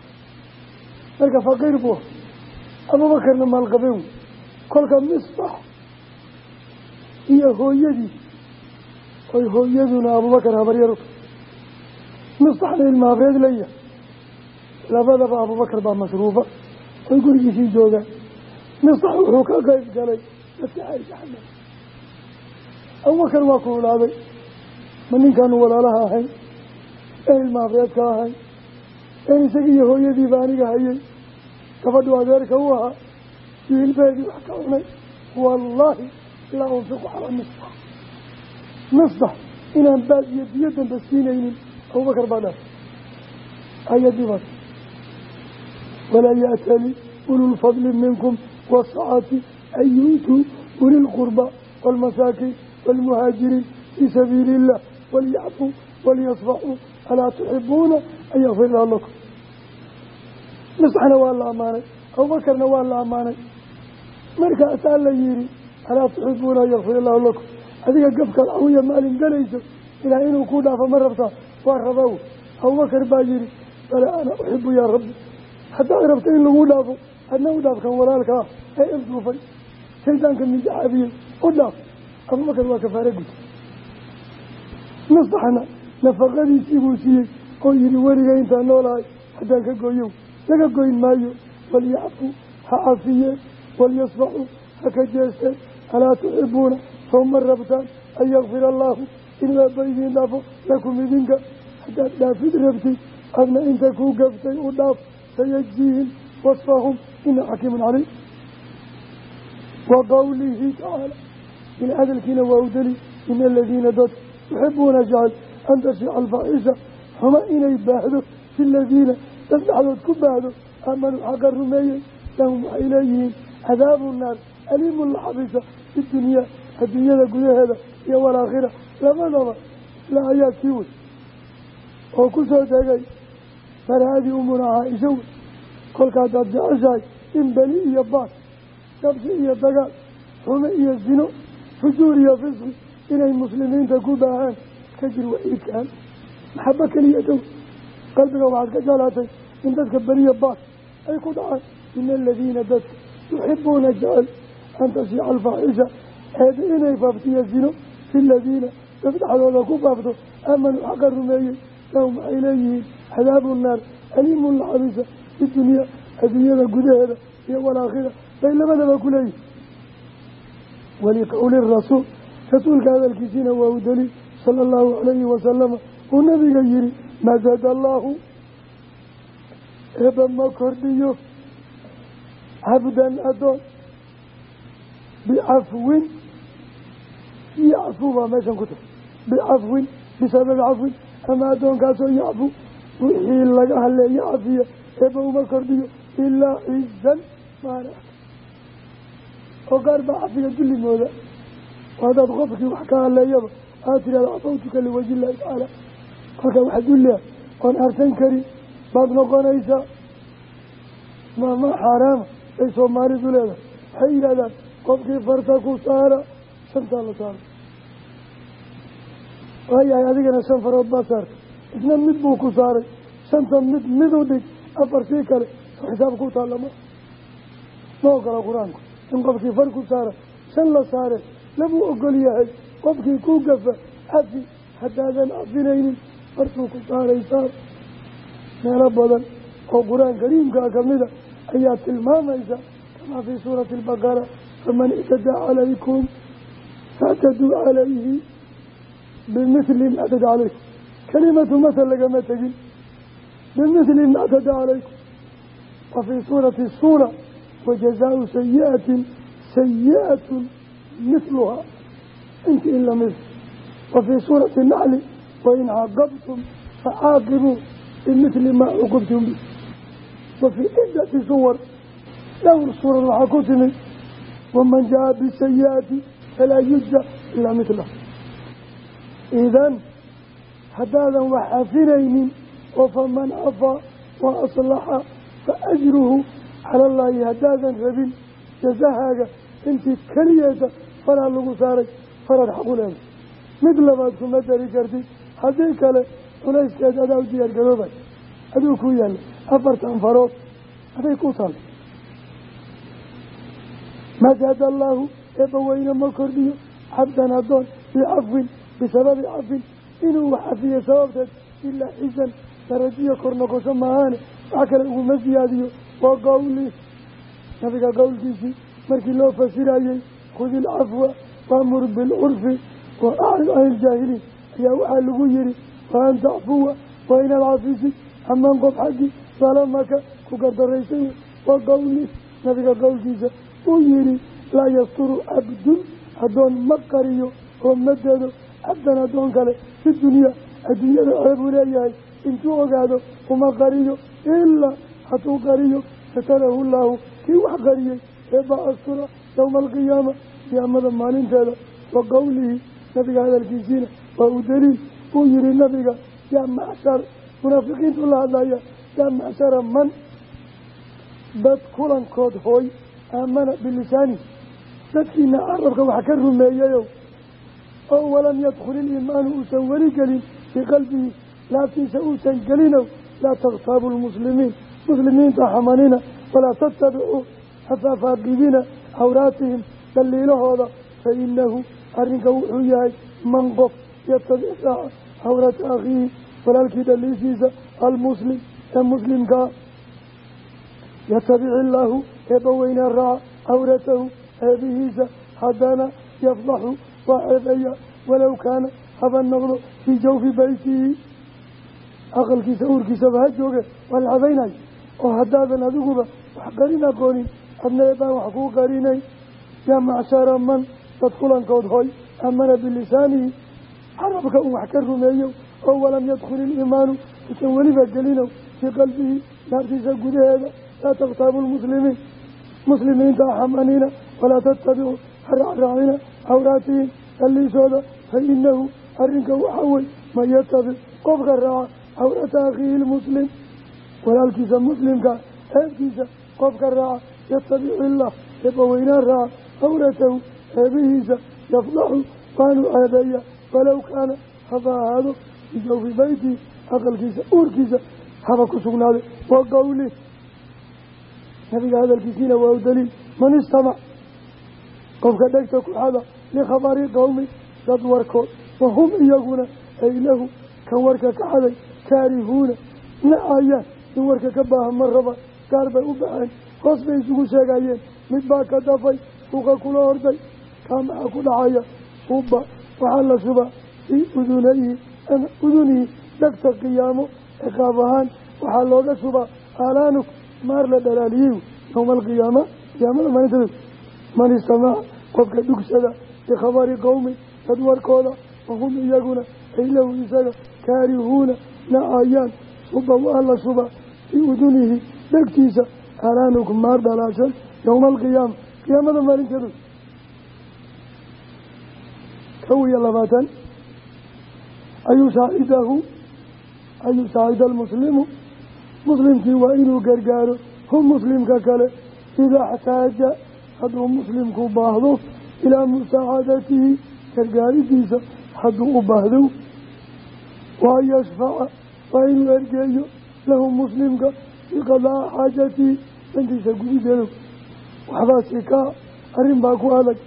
Marka faqiir buu abuubakarna maalqabeen kolka mistax iyo hooyadii oy hooyaduna abuubakar habaryaru mistaxna ilmahafreed leeyahay labadaba abuubakar baa masruufa oy gurigiisii joogaan mistax wuxuu ka qayb galay dadka caysa xamed abubakar waa kuulaaday ma ninkaanu walaalaha ahayn? Een ilmaafreedka ahayn? Een isaga iyo hooyadiiba aniga hayay? Gabadhu adeerka u ahaa? Wiilbeedii wax ka cunay? Wallaahi laa unfiqu calaa mistax mistax inaan baad iyo biyo dambe siinaynin. Abubakar baa dhaaf. Ayadii walaa ya'tali ululfadli minkum waasacati an yuutuu uli lqurba waalmasaakiin waalmuhaajiriin fii sabiili illah waliyacfuu waliyasfaxuu alaa tuxibuuna an yakfir lahu lakum misxna waa la ammaanay abubakarna waa la ammaanay markaasaa la yihi alaa tuxibuuna an yakfir allahu lakum adiga gafkaad cawiya maalin galayso ilaah inuu kuu dhaafo ma rabtaa waa rabaw abubakar baa yihi bala ana uxibu yaa rabbi haddaad rabto in lagu dhaafo adna u dhaafkan walaalkaa ee ilduufay shaydaanka minjaxaabiyey u dhaaf. Abubakar waa kafaare gud nasaxna nafaqadiisii buu siiyey oo yihi weliga intaan noolahay haddaan ka gooyow laga goyn maayo. Walyacfuu ha cafiyeen walyasfaxuu ha ka jeesteen alaa tuxibuuna soo ma rabtaan an yakfir allaahu in eebba idiin dhaafo lakum idinka. Haddaad dhaafid rabtid adna inta kuu gaftay u dhaaf sayajziihim wasfahum ina xakiimun caliim wa qawlihi tacaala ila hadalkiina waa u deli ina aladiina dad yuxibuuna jecel an tashica alfaaxisha xuma inay baahdo fi ladiina dad dhexdood ku baahdo aamanuu xaqa rumeeyey lahum waxay leeyihiin cadaabu naar aliimun la xabisa fi dunyaa adduunyada gudaheeda iyo walaakhira labadaba la ayaa kii wey oo ku soo kolka haddaad jeceshahay in beli iyo baas jabsi iyo dagaal xume iyo zino fujuur iyo fisqi inay muslimiinta ku baahaan ka jir waciidkaan. Maxabo keliya dow qalbiga waxaad ka jeclaatay in dadka beliya baas ay ku dhacaan. Ina aladiina dadka yuxibuuna jecel an tashiica alfaaxisha eeda inay faaftiyo zino. Fi ladiina dad dhexdooda ku faafto aamanuu xaqa rumeeyey lahum waxay leeyihiin cadaabu naar aliimun laxabisa fi dunyaa adduunyada gudaheeda iyo walaakhira bay labadaba ku leeyihiin waliqowli rasuul rasuulka hadalkiisiina waa u daliil sala allahu calayhi wasalama uu nabiga yihi maa zaada allaahu eeba ma kordhiyo cabdan adoon bicafwin yacfu baa meeshan ku tahay. Bicafwin bisababi cafwin ama addoonkaasoo yacfu wixii laga haleeyo cafiya eeba uma kordhiyo ilaa cizan maana. Oo qaar baa cafiga dullimooda hadaad qofkii wax ka haleeyaba aad tirahda cafawtuka liwaji illahi tacaala. Kolka wax dullia oon arsan karin baad noqonaysaa maama xaaraama ay soomaalidu leedahay. Waxay yidhahdaan qofkii farta ku saara shantaa la saara waayahay adigana shan farood baa saartay. Isna mid buu ku saaray shanta mid mid u dhig afar sii kale soo xisaab ku taallama ma. Ogola qur'aanku. In qofkii far ku saara shan la saare labuu ogol yahay qofkii ku gafa cafi haddaadan cafinaynin fartuu ku saaraysaa. Meelo badan oo qur'aan kariimkaa kamida ayaa tilmaamaysa kamaa fii suurati albaqara faman ictadaa calaykum factaduu calayhi bimithli ma ctada calaykum. Kalimatu masal lagama tegin bimithli ma ctada calaykum wa fii suurati suura wajazaau sayi'atin sayi'atun mithluhaa inti in la mid wa fii suurati naxli wain caaqabtum facaaqibuu bimithli maa cuqubtum bi wa fii ciddati suwar dhowr suurad waxaa ku timid waman jaa bisayi'ati falaa yujza ilaa mithlah idan haddaadan wax cafinaynin oo faman cafaa wa aslaxa fa ajruhu cala allaahi haddaadan rabin jasahaaga intii keliyeeta faraa lagu saaray faraad xaqu leeday mid labaad kuma dari kartid haddii kale culayskeed adaa u diyaar garoobay aduu ku yaalla afartan farood aday ku taal majaada allaahu eebbaweyne ma kordhiyo cabdan addoon bicafwin bisababi cafin inuu wax sababteed ilaa xisan darajiyo kor noqosho maahaane wax kale uguma siyaadiyo waa qawli nabiga qowlkiisii markii loo fasirayey khudi ilcafwa waamur bilcurfi wa acrid can iljaahiliin ayaa waxaa lagu yihi wa an tacfuwa waa inaad cafisid amaan qof xaggii salamaka ku gardaraysay wa qowli nabiga qowlkiisa uu yihi laa yasturu cabdun addoon ma qariyo oo ma dado cabdan addoon kale fi dunya adduunyada ceebuu leeyahay intuu ogaado uma qariyo ilaa hadduu qariyo satarahu llaahu kii wax qariyey eebaa astura yowma alqiyaama qiyaamada maalinteeda wa qowlihi nabiga hadalkiisiina waa u daliil uu yihi nabiga yaa macshar munaafiqiintu la hadlaya yaa macshara man dad kulankood hooy aamana bilisaani dadkiina carabka wax ka rumeeyayow oo walam yadkhul iliimaanu uusan weli gelin fii qalbihi laabtiisa uusan gelinow laa takhtaabu lmuslimiin. Muslimiinta xamanina walaa tattabicuu hafaafaaqidina awraatihim daliilahooda fa inahu arrinka wuxuu yahay man qof yatabic raaca hawrata akhiihi walaalkii dhaliishiisa almuslim ee muslimkaa yatabic illaahu eebbaweyne raaca cawratahu ceebihiisa haddana yafdaxu waa ceebaya walow kaana haba noqdo fii jawfi beytihi aqalkiisa uurkiisaba ha jooge waa la cabaynayo oo haddaadan adiguba wax qarin aqoonin adna wax kuu qarinay yaa macshara man dad kulankood hoy aamana bilisaanihi carabka uu wax ka rumeeyo oo walam yadkhul iliimaanu usan weliba gelinow fii qalbihi naartiisa gudaheeda. Laa takhtaabu lmuslimiin muslimiinta axamanina walaa tattabicu haracraacina awraatihim daliishooda fa inahu arrinka waxaa wey man yatabic qofka raaca cawrata akhiihi lmuslim walaalkiisa muslimka ceebkiisa qofka raaca yatabicu illah eebbaweynaan raaca cawratahu ceebihiisa yafdaxu waanu ceebeeya walow kaana haba ahaado bijawfi beyti aqalkiisa uurkiisa haba ku sugnaaday wa qowli nabiga hadalkiisiina waa u daliil man istamac qofka dhegta ku xada likhabari qowmi dad warkood wahum iyaguna ay lahu kan warka ka xaday kaarihuuna nacayaan in warka ka baahan ma raba gaar bay u baxeen hoos bay isugu sheegayeen mid baa ka dafay suuqa kula horday kaa maxaa ku dhacaya suba waxaa la subaa fii udunayhi udunihi dhegta qiyaamo ciqaab ahaan waxaa looga subaa aalaanuk maar la dhalaaliyey yowma alqiyaama qiyaamada maalinteeda man istamaca qofka dhugsada bikhabari qowmi dad warkooda wahum iyaguna ay isaga kaarihuuna nacayaan fasuba waa la shuba fii udunihi dhegtiisa alaanukum maar dhalaashan yowma alqiyaama qiyaamada maalinteedu kow iyo labaatan ayuu saacidahu ayuu saacida almuslimu muslimkii waa inuu gargaaro hu muslimka kale idaa xtaaja hadduu muslimku baahdo ilaa musaacadatihi gargaaridiisa hadduu u baahdo waan yashfaca waa inuu ergeeyo lahu muslimka fii qadaa xaajatihi dantiisa gudideedo waxbaa si kaa arrin baa ku adag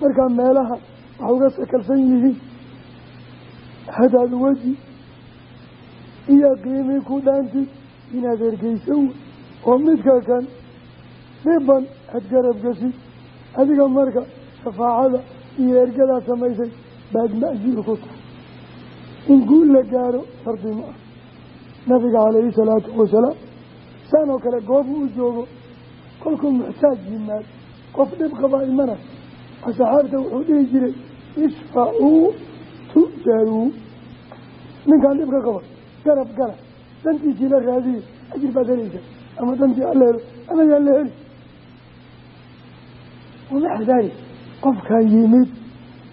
markaa meelaha wax uga sakalsan yihiin hadaad weji iyo qiimi ku dhaantid inaad ergeyso wey oo midka kan dhiban aad garab gesid adiga marka shafaacada iyo ergadaa samaysay baad ma'juur in guul la gaaro shardi ma ah. Nabiga calayhi salaatu wasalaam saan oo kale goobu u joogo kolkuu muxtaaj yimaad qof dhib qabaa imana asxaabta wuxuu dhihi jiray ishfacuu tu'jaruu ninkaan dhibka qaba garab gala dantiisii la raadiye ajir baad helaysa ama dantii alla helo ama yaan la heli. Daalik? Qofkan yimid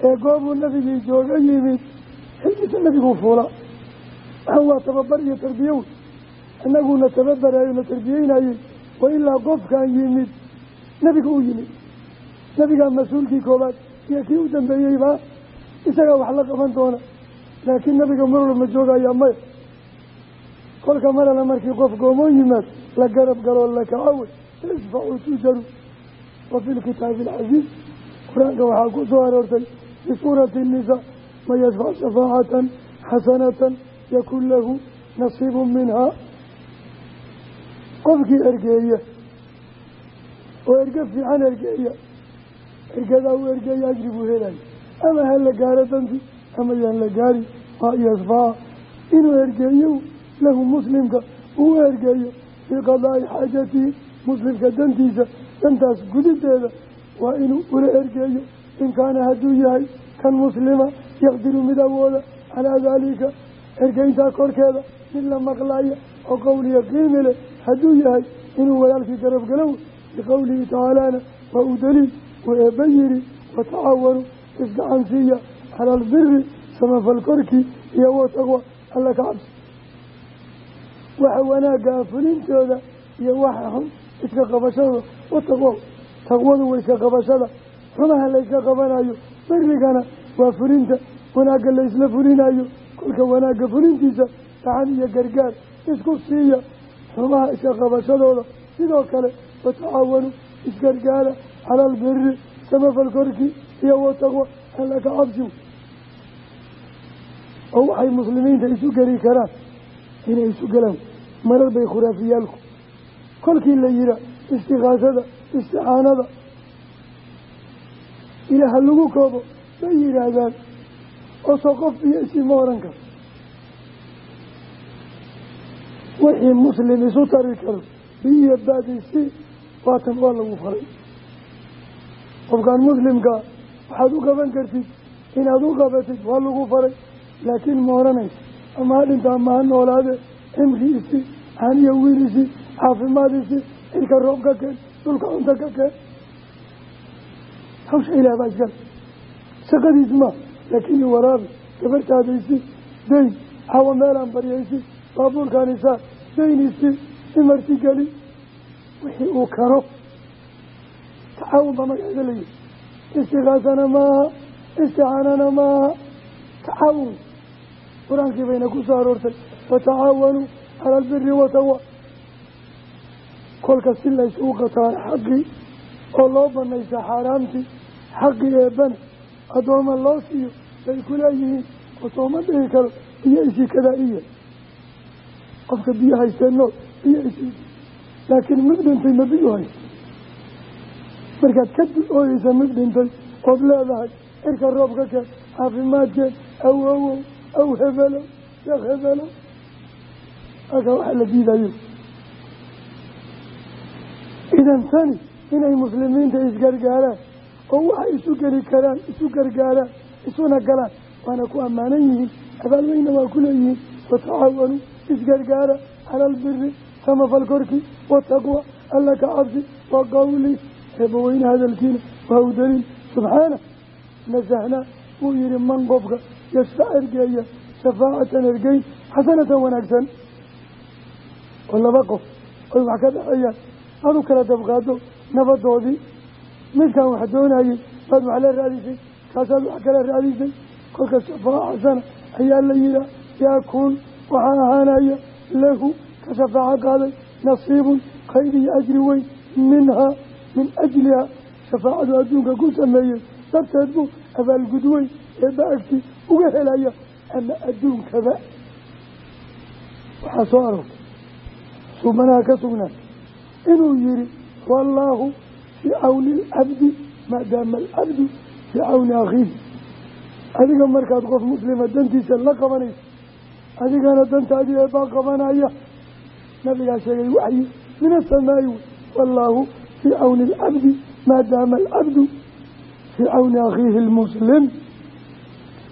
ee goobuu nabigii jooga yimid xilkiisa nabiguu fuula. Waxan waa tababar iyo tarbiye wey inaguna tababarayo na tarbiyeynayey wa ilaa qofkan yimid nabiga u yimid. Nabigaa mas'uulkii koobaad iyo kii u dambeeyeybaa isagaa wax la qaban doona. Laakiin nabiga marwal ma joogayaa maya. Kolka marana markii qof goomoon yimaad la garab galoo la kacawey isfacu tujaru wa fi lkitaabi alcasiiz qur'aanka waxaa ku soo aroortay fi suurati man yashfac shafaacatan xasanatan yakun lahu nasiibu minhaa qofkii ergeeya oo erge fiican ergeeya ergadaa u ergeeya ajri buu helaya ama ha la gaaro danti ama yaan la gaari maa yashfaca inuu ergeeyo lahu muslimka uu ergeeyo fii qadaa'i xaajatihi muslimka dantiisa dantaas gudideeda waa inuu ula ergeeyo in kaana hadduu yahay kan muslima yaqdiru mid awooda calaa daalika ergeyntaa korkeeda mid la maqlaya oo qowliya qiimi leh hadduu yahay inuu walaalkii garabgalow biqowlihi tacaalaana waa u daliil uu eebba yidhi watacaawanuu isgacansiiya cala albiri samafal korkii iyo wataqwa alla ka cabsi waxa wanaaggaa fulintooda iyo waxa xun iska qabashadooda wataqwa taqwadu waa iska qabashada xumaha layska qabanayo birigana waa fulinta wanaagga laysla fulinayo kolka wanaagga fulintiisa gacan iyo gargaar isku siiya xumaha iska qabashadooda. Sidoo kale watacaawanu isgargaara cala albiri samafal korkii iyo wataqwa alla ka cabsi. Oo waxay muslimiinta isu geli karaan inay isu galaan marar bay khuraafiyaalku. Kolkii la yihaa istikaasada isticaanada ilaaha lagu koobo bay yidhaahdaan oso qof iyo isima oran karo wixii muslim isu tari karo biiyo baadisi waatan waa lagu faray qofkaan muslimkaa waxaad u qaban kartid inaad u qabatid waa lagu faray laakiin ma oranaysa ama ha dhinta ama ha noolaade cimriisi caaniya wiilisi caafimaadiisi cirka roob ka keen dhulka cunto ka keen hawsha ilaah baa shaqadiis ma laakiin waraabi gabartaadaysi dayn hawa meelaan baryaysi baabuurkaan isaa daynisi imarti geli. Wixii uu karo tacaawun baa magaceeda la yihi istikaasana maaha isticaanana maaha tacaawun qur'aankii bayna ku soo aroortay watacaawanuu cala albiri wataqwa kolka si laysugu qataaro xaqii oo loo banaysa xaaraamtii xaqii eebbana addooma loo siiyo bay ku leeyihiin qosooma dhihi karo biyo isikadaa iya qofka biyo haysteen nool biyo isi laakiin mid dhintay ma biyo haysta markaad ka dul ooyeysa mid dhintay ood leedahay cirka roob ka keen caafimaadkeen aw awow aw hebelo sheekh hebelo. Halkaa waxaa la diidayo. Idan tani inay muslimiinta isgargaaraan oo waxay isu geli karaan isu gargaaraan isuna galaan. Waana ku ammaanan yihiin abaalweyna waa ku leeyihiin watacaawanuu isgargaara cala albiri samafal korkii wataqwa alla ka cabsi wa qawli. Eebbaweyne hadalkiina waa u daliil. Subxaana nasahnaa wuu yihi man qofka yashfac ergeeya shafaacatan ergeyn xasanatan wanaagsan. Oo laba qof oy wax ka dhexeeyaan aad kala dabqaado nabadoodii midkaan wax doonayay baad wax la raadisay kaasaad wax kala raadisay. Kolka shafaaca xasana ayaa la yihaa yaakuun waxaa ahaanaya lahu ka shafaaco qaaday nasiibun khayr iyo ajri weyn minhaa min ajliha. Shafaacadu adduunka ku sameeyey darteed buu abaalgud weyn eebba agti uga helaya ama adduunkaba. Waxaa soo subanaha ka sugnaan inuu yihi wallaahu fii cawni alcabdi maadaama alcabdu fii cawni akhiihi adiga markaad qof muslima dantiisa la qabanayso adigana dantaadii eebbaa qabanaya nabigaa sheegay waxyi min asamaa'i wallaahu fii cawni alcabdi maadaama alcabdu fii cawni akhiihi lmuslim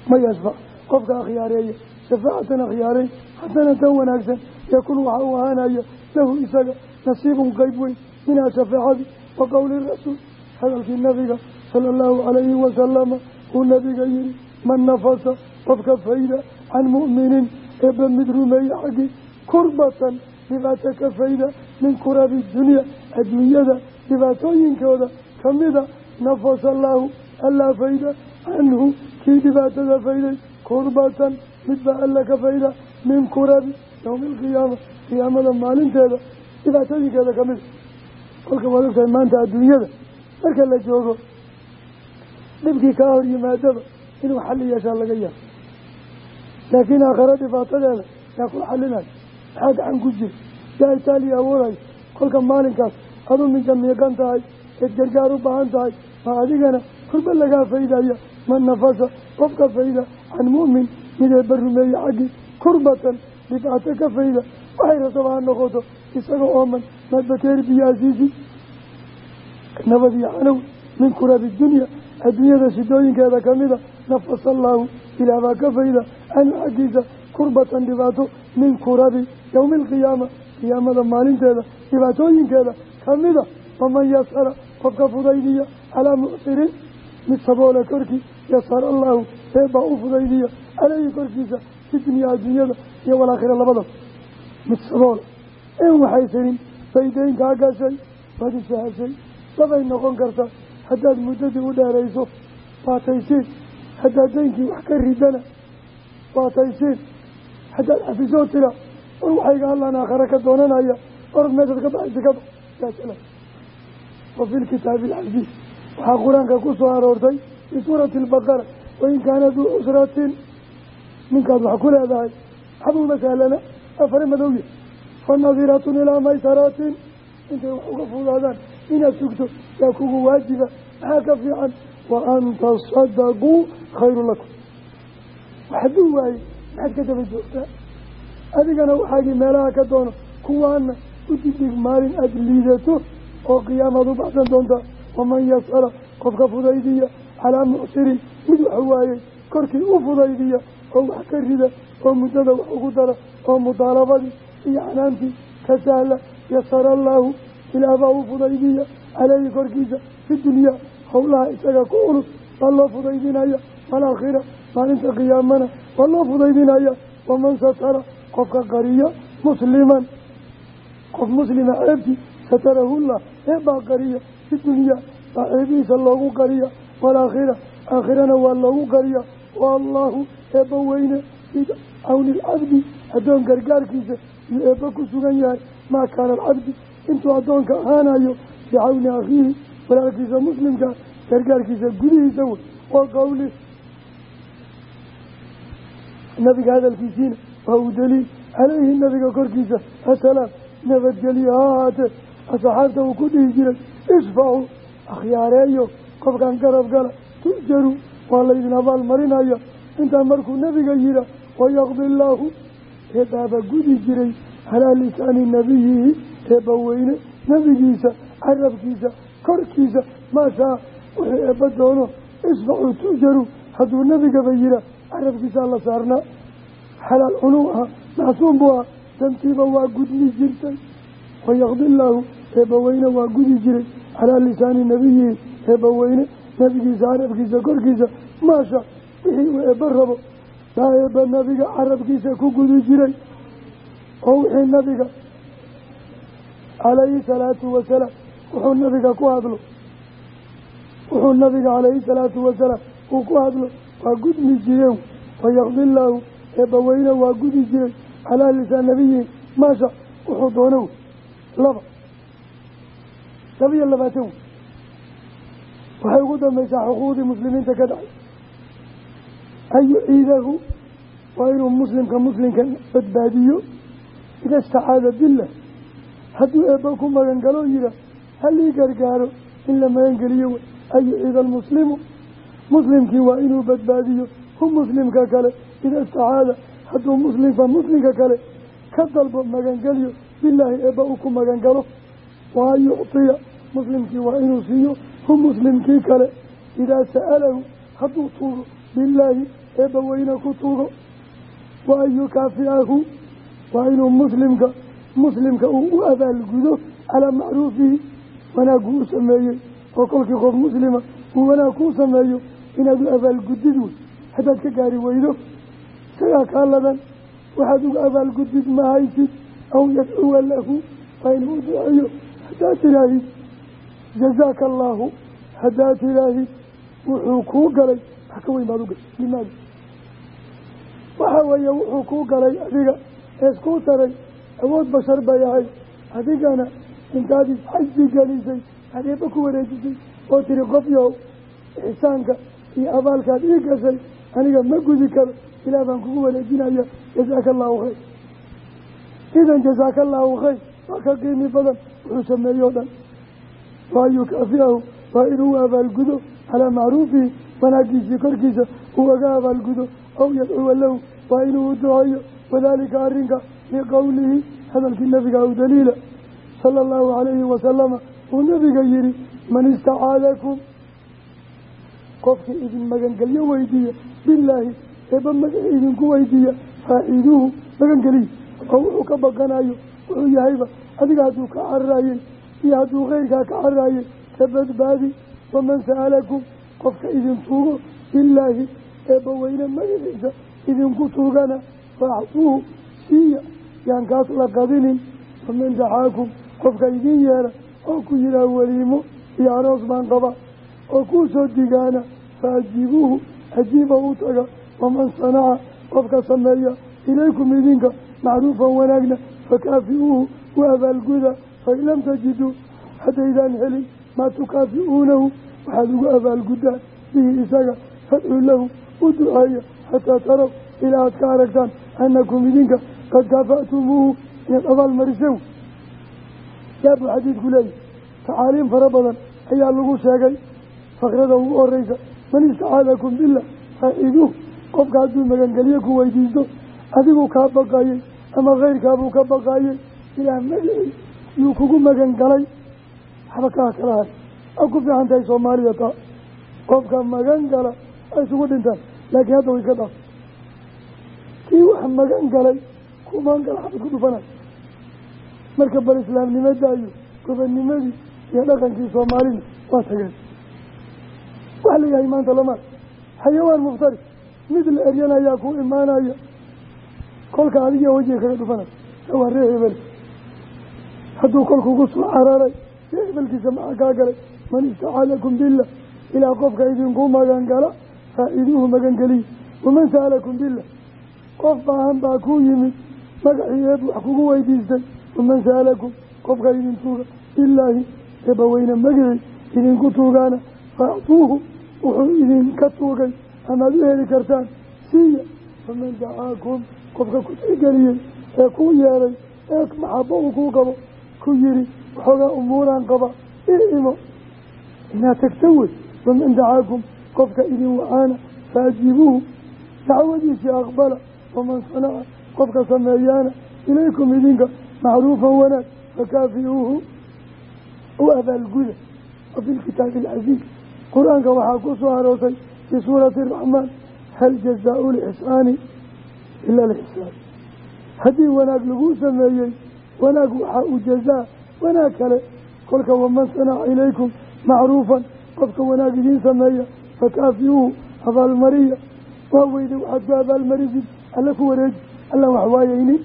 ma yashfac qofka akhyaareeya shafaacatan akhyaareyn xasanatan wanaagsan yakun waxa uu ahaanaya lahu isaga nasiibun qeyb weyn minhaa shafaacadii wa qowli rasuul hadalkii nabiga sala allahu calayhi wasalama uu nabiga yihi man nafasa qofka fayda can mu'minin eebba mid rumeeye xaggii kurbatan dhibaato ka fayda min kurabi dunya adduunyada dhibaatooyinkooda kamida nafasa allaahu allaa fayda canhu kii dhibaatada fayday kurbatan midbaa alla ka fayda min kurabi yowmi alqiyaama qiyaamada maalinteeda dhibaatooyinkeeda kamida kolka waad ogtahay maanta adduunyada? Marka la joogo dhibkii kaa hor yimaadaba inuu xalli yeeshaa laga yaabo laakiin aakhare dhibaatadeeda yaa ku xalinayo maxaa gacan ku jira yaa itaaliya awoodayo kolka maalinkaas adu minka miiqan tahay eed gargaar u baahan tahay maa adigana kurba lagaa faydaya man nafasa qofka fayda can mu'min mid eebba rumeeye xaggii kurbatan dhibaato ka fayda waxay rabtaba ha noqoto isagoo ooman maadbakeeri biyaasiisi nabad iyo canow min kurabi dunya adduunyada sidooyinkeeda kamida nafasa allaahu ilaah baa ka fayda canhu xaggiisa kurbatan dhibaato min kurabi yowmi alqiyaama qiyaamada maalinteeda dhibaatooyinkeeda kamida waman yasara qofka fudaydiya calaa mucsirin mid saboola korkii yasara allaahu eebbaa u fudaydiya caleyhi korkiisa fi dunyaa adduunyada iyo walaakhira labadaba mid saboola in waxaysanin bay deynkaa gashay waad ishahashay dabay noqon kartaa haddaad muddadii u dheerayso waa taysiin haddaad deynkii wax ka ridana waa taysiin haddaad xafisoo tira war waxayga allaan aakhare ka doonanaya orod meeshaad ka baxaysa ka bax yaa salam wa fi lkitaabi alcasiiz waxaa qur'aanka ku soo aroortay fii suurati albaqara wain kaana duu cusratin ninkaad wax ku leedahay sahlana afare madowya fanadiratun ilaa maysaraatin intay wax uga fudaadaan inaad sugto yaa kugu waajiba maxaa ka fiican wa an tasadaquu khayru lakum waxaduu waaye maxaad ka daba joogtaa adigana waxaagii meelaha ka doono kuwaana u didig maalin aada liidato oo qiyaamaad u baxsan doontaa waman yasara qofka fudaydiya calaa mucsirin mid wax waayey korkii u fudaydiya oo wax ka rida oo muddada wax ugu dara oo mudaalabadii iyo canaantii ka sahla yasara allaahu ilaah baa u fudaydiya caleyhi korkiisa fi dunyaa howlaha isaga ku culus waa loo fudaydinaya. Walaakhira maalinta qiyaamana waa loo fudaydinaya. Waman satara qofka qariya musliman. Qof muslima ceebtii satarahullah eebbaa qariya fi dunyaa baa ceebihiisa loogu qariya. Walaakhira aakhirana waa loogu qariya. Wallaahu eebba weyne fii cawni addoon gargaarkiisa iyo eebba ku sugan yahay maa kaana alcabdi intuu addoonka ahaanayo fii cawni akhiihi walaalkiisa muslimka gargaarkiisa gudihiisa wey wa qowli nabiga hadalkiisiina waa uu daliil caleyhi nabiga korkiisa asalaam nabadgelyo ha ahaatee asxaabta uu ku dhihi jiray isfacu akhyaareeyo qofkan garab gala tu'jaru waa laydin abaal marinaya intaa markuu nabiga yiha wayaqdi eebbaaba gudi jiray calaa lisaani nabiyihi eebba weyne nebigiisa carabkiisa korkiisa maashaa wuxuu eebba doono isfacu tu'jaru hadduu nebigaba yihaa carabkiisaa la saarnaa. Xalaal cunuu aha macsuum buu ah dantiiba waa gudmi jirtay. Wayaqdi llaahu eebbaweyne waa gudi jiray calaa lisaani nabiyihi eebbaweyne nabigiisa carabkiisa korkiisa maasha wixii uu eebba rabo baa eebba nabiga carabkiisa ku gudi jiray. Oo wixii nabiga. Calayhi salaatu wasalaam wuxuu nabiga ku hadlo. Wuxuu nabiga calayhi salaatu wasalaam uu ku hadlo. Waa gudmi jireen. Wayaqdi llaahu eebbaweyne waa gudi jiray calaa lisaan nabiyihi maasha. Wuxuu doono laba. Laba iyo labaatan. Waxay ugu dambaysaa xuquuqdii muslimiinta ka dhacay an yuciidahu waa inuu muslimka muslimka badbaadiyo ida istacaada billah hadduu eebba ku magan galoo yihaa halii gargaaro in la magan geliyo wey an yuciida almuslimu muslimkii waa inuu badbaadiyo hu muslimka kale ida istacaada hadduu muslimka muslimka kale ka dalbo magangelyo bilaahi eebba uu ku magan galo wa an yuctiya muslimkii waa inuu siiyo hu muslimkii kale idaa sa'alahu hadduu tuugo bilaahi eebba weyne ku tuugo. Wa an yukaafi'ahu waa inuu muslimka muslimka uu u abaalgudo calaa macruufihi wanaaggu u sameeyey oo kolkii qof muslima uu wanaag kuu sameeyo inaad u abaalgudid wey. Haddaad ka gaari weydo isagaa kaa ladan waxaad uga abaalgudid ma haysid. Aw yadcuwa lahu waa inuu u duceeyo. Haddaad tilaahid jazaaka haddaad tilaahid wuxuu kuu galay ka weyn baad u gashay limaada waxa weeye wuxuu kuu galay adiga eeskuu taray awood bashar bay ahay adigana intaad isxaji gelisay aad eebba ku wareejisay oo tiri qof yow ixsaanka iyo abaalkaad ii gashay aniga ma gudi karo. Ilaah baan kugu wareejinaya jazaaka allaahu khayr. Idan jazaaka allaahu khayr waa ka qiimi badan wuxuu sameeye o dhan. Waa yukaafiahu waa inuu abaalgudo calaa macruufihi wanaagiisii korkiisa uu aga abaalgudo aw yadcuwa lahu waa inuu u duceeyo wadaalika arrinka liqowlihi hadalkii nabiga aw daliila. Sala allahu calayhi wasalama uu nabiga yihi man istacaadakum qofkii idin magangelyo weydiiya bilaahi eebba magaci idinku weydiiya faaciiduuhu magangeliya oo wuxuu ka baqanayo wuxuu yahayba adiga hadduu ka cararaayey iyo hadduu keyrkaa ka cararaayey ka waman sa'alakum qofka idin tuugo bilaahi eebba weyne magaciisa idinku tuugana faaxfuuhu siiya. Yaan kaas la qadinin waman daxaakum qofka idin yeera oo ku yihaah weliimo iyo aroos baan qaba oo kuu soo digaana fa ajiibuuhu ajiiba u taga waman sanaca qofka sameeya ilaykum idinka macruufan wanaagna fakaafi'uuhu u abaalguda fain lam tajiduu haddaydaan helin maa tukaafi'uunahu waxaad ugu abaalgudaan bihi isaga fadcuu lahu u duceeya xataa tarow ilaa aad ka aragtaan annakum idinka qad kaafa'tumuuhu inaad abaal marisew? Yaabuu xadiidku leeyahy tacaaliim fara badan ayaa lagu sheegay. Fakrada ugu horeysa man istacaadakum billah faaciduuh qofka hadduu magangelyo ku weydiisto adigu kaa baqayey ama keyrkaabuu ka baqayey ilaah magicii yuu kugu magan galay waxba kala hay a ku fiican tahay soomaalida taa qofka magan gala ay isugu dhintaan laakiin hadda way iska dhaaf. Kii wax magan galay kumaan gala xabad ku dhufanay marka bal islaamnimadaayo gobanimadii iyo dhaqankii soomaalida waa tageen. Wax la yahay maanta lama xayawaan muftari mid la eryanayaa ku imaanaya. Kolka adiga wejiga kaga dhufanay waa ree hebel. Hadduu kolkugu soo cararay ree hebelkiisa maxaa kaa galay man istacaadakum billah ilaa qofka idinku magan gala faa'iduuhu magangeliya waman sa'alakum billah qof baahan baa kuu yimid magacii eeb wax kugu weydiistay waman sa'alakum qofka idin tuuga bilaahi eebbaweyne magicii idinku tuugaana faactuuhu wuxuu idinka tuugay amaad u heli kartaan siiya faman dacaakum qofka ku tixgeliyey ee kuu yeeray ee maxabo uu kuu qabo ku yidhi waxoogaa umuuraan qaba icimo inaad tagta wey waman dacaakum qofka idin wacaana faajiibuuhu dacwadiisii aqbala waman sanaca qofka sameeyaana ilaykum idinka macruufan wanaag fakaafi'uuhu u abaalguda wa fi lkitaabi alcasiiz qur'aanka waxaa ku soo aroortay fii suurati araxmaan hal jazaau lixsaani ila alxisaan haddii wanaag laguu sameeyey wanaag waxaa u jazaa macruufan qofka wanaag idiin sameeya fakaafiuuhu abaalmariya waa weyday waxaad ku abaalmarisid alla ku wareeji allan wax waayeynin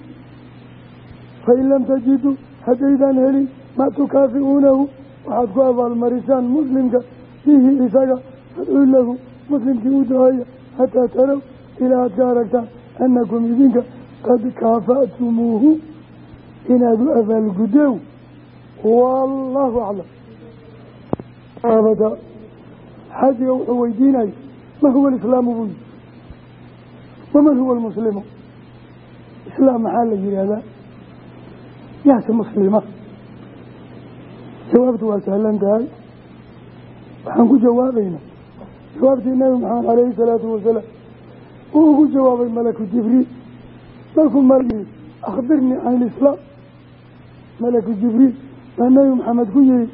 fain lam tajiduu haddaydaan helin maa tukaafi'uunahu waxaad ku abaalmarisaan muslimka bihi isaga fadcuu lahu muslimkii u duceeya hataa tarow ilaa aad ka aragtaan annakum idinka qad kaafa'tumuuhu inaad u abaalguddow wallaahu aclam abada xaajiga wuxuu weydiinaya ma huwa alislaamu buu yihi waman huwa almuslimu? Islaam maxaa la yidhaahdaa? Yaase muslima. Jawaabtu waa sahlan tahay. Waxaan ku jawaabaynaa. Jawaabtii nabi maxamed caleyhi salaatu wasalaam uu ugu jawaabay malaku jibriil. Markuu mal yihi akhbirnii can ilislaam malaku jibriil baa nabi maxamed ku yihi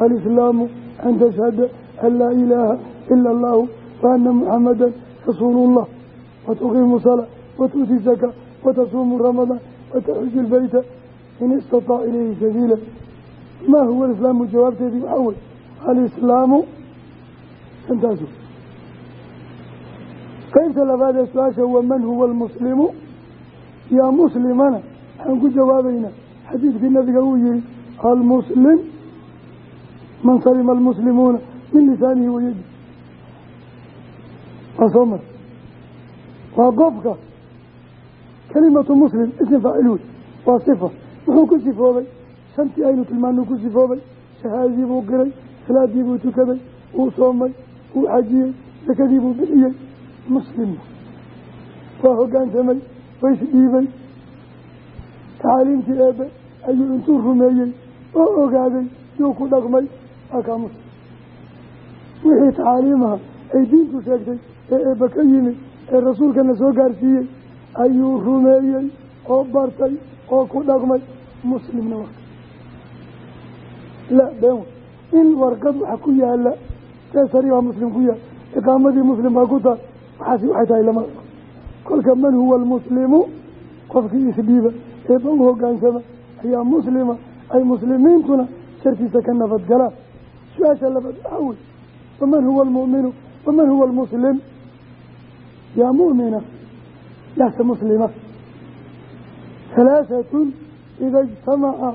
alislaamu an tashhada an laa ilaaha ila allahu wa ana muxamadan rasuulullah watuqiimu salaa watu'ti zakaa watasuumu ramadaan wataxuju lbeyta in istataa ilayhi sabiila maa huwa alislaamu jawaabteedii waxaa wey alislaamu intaasu qeybta labaad ee su'aasha waman huwa almuslimu yaa muslimana waxaan ku jawaabaynaa xadiidkii nabiga uu yihi almuslim man salima almuslimuuna min lisaanihi wayadi waa soo mar waa qofka kelimatu muslim ism faacil wey waa sifa. Muxuu ku sifoobay. Shantii aynu tilmaanuu ku sifoobay. Shahaadadii buu qiray salaadii buu tukaday. Wuu soomay. Wuu xajiyey. Sakadii buu bixiyey. Muslim. Waa hoggaansamay waa isdhiibay tacaaliimtii eebe ayuu intuu rumeeyey. Oo ogaaday. Yuu ku dhaqmay waa kaa muslim wixii tacaaliimaha ay diintu sheegtay ee eebba ka yimid ee rasuulkana soo gaarsiiyey ayuu rumeeyey oo bartay oo ku dhaqmay muslimna waa la been in warqad waxa ku yaalla seesari baa muslim ku yaal iqaamadii muslim baa ku taal waxaasi waxay tahay lama kolka man huwa almuslimu qofkii isdhiiba eeba u hogaansama ayaa muslima ay muslimiintuna shartiisa ka nabadgalaan su'aasha labaad waxaa wey waman huwa almu'minu waman huwa almuslim yaa mu'mina yaase muslima halaahatun ida ijtamaca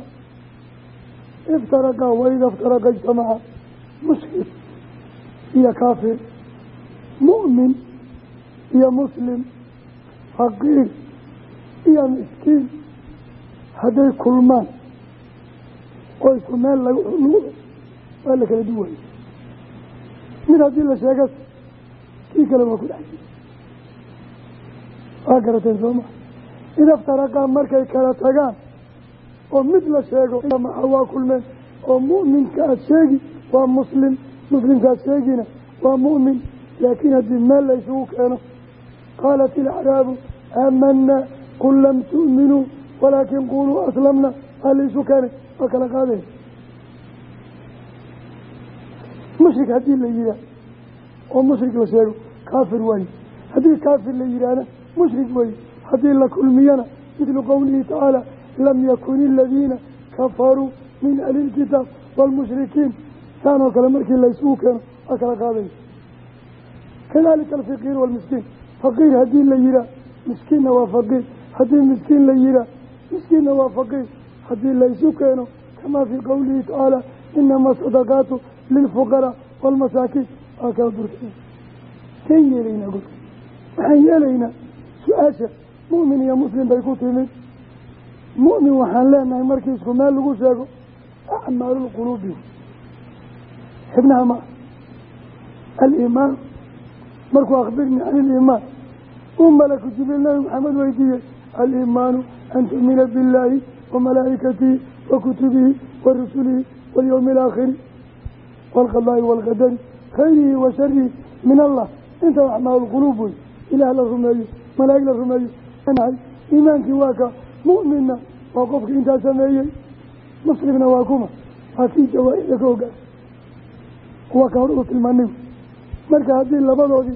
iftaraqa waida iftaraqa ijtamaca mushrik iyo kaafir mu'min iyo muslim faqiir iyo miskiin hadday kulmaan oo isku meel lagu waa la kala duwaya mid haddii la sheega kii kale waa ku dhex jira waa garateen sooma idaftaraqa markay kala tagaan oo mid la sheego maxa waa kulmeen. Oo mu'minka aad sheegi. Waa muslim. Muslimkaad sheegina. Waa mu'min. Laakiin haddii meel la isugu keeno qaalat ilacraabu aamanaa qul lam tu'minuu walaakin quluu aslamna isu keenay. Waa kala qaadeen mushrik haddii la yihaah oo mushrik la sheego kaafir waaye. Haddii kaafir la yidhaahna mushrik wey haddii la kulmiyana midlu qowlihi tacaala lam yakun aladiina kafaruu min ahli lkitaab waalmushrikiin saan oo kale markii laysugu keeno waa kala qaadaya kadalika alfaqiir waalmiskiin faqiir haddii la yihaah miskiinna waa faqiir. Haddii miskiin la yihaah miskiinna waa faqiir. Haddii laysu keeno kamaa fii qowlihi tacaala inama lilfuqaraa waalmasaakiin waa kala burka. Ken yeelaynaa gorka waxaan yeelaynaa su'aasha mu'min iyo muslim bay ku timid. Mu'min waxaan leenahay markii isku meel lagu sheego acmaalulquluubi xibnaha ma aliimaan. Markuu akhbirnii can iliimaan uu malaku jibriil nabi maxamed weydiiyey aliimaanu an tu'mina billaahi wa malaa'ikatihi wa kutubihi wa rusulihi walyowmi alaakhiri waalqadaa'i waalqadari khayrihi wa sharihi min allah inta acmaalulquluub wey ilaah la rumeeyo malaa'ig la rumeeyo iimaankii waa ka mu'minna waa qofkii intaa sameeyey muslimna waa kuma waa kii jawaa-ida ka ogaas waa ka hor uu marka haddii labadoodii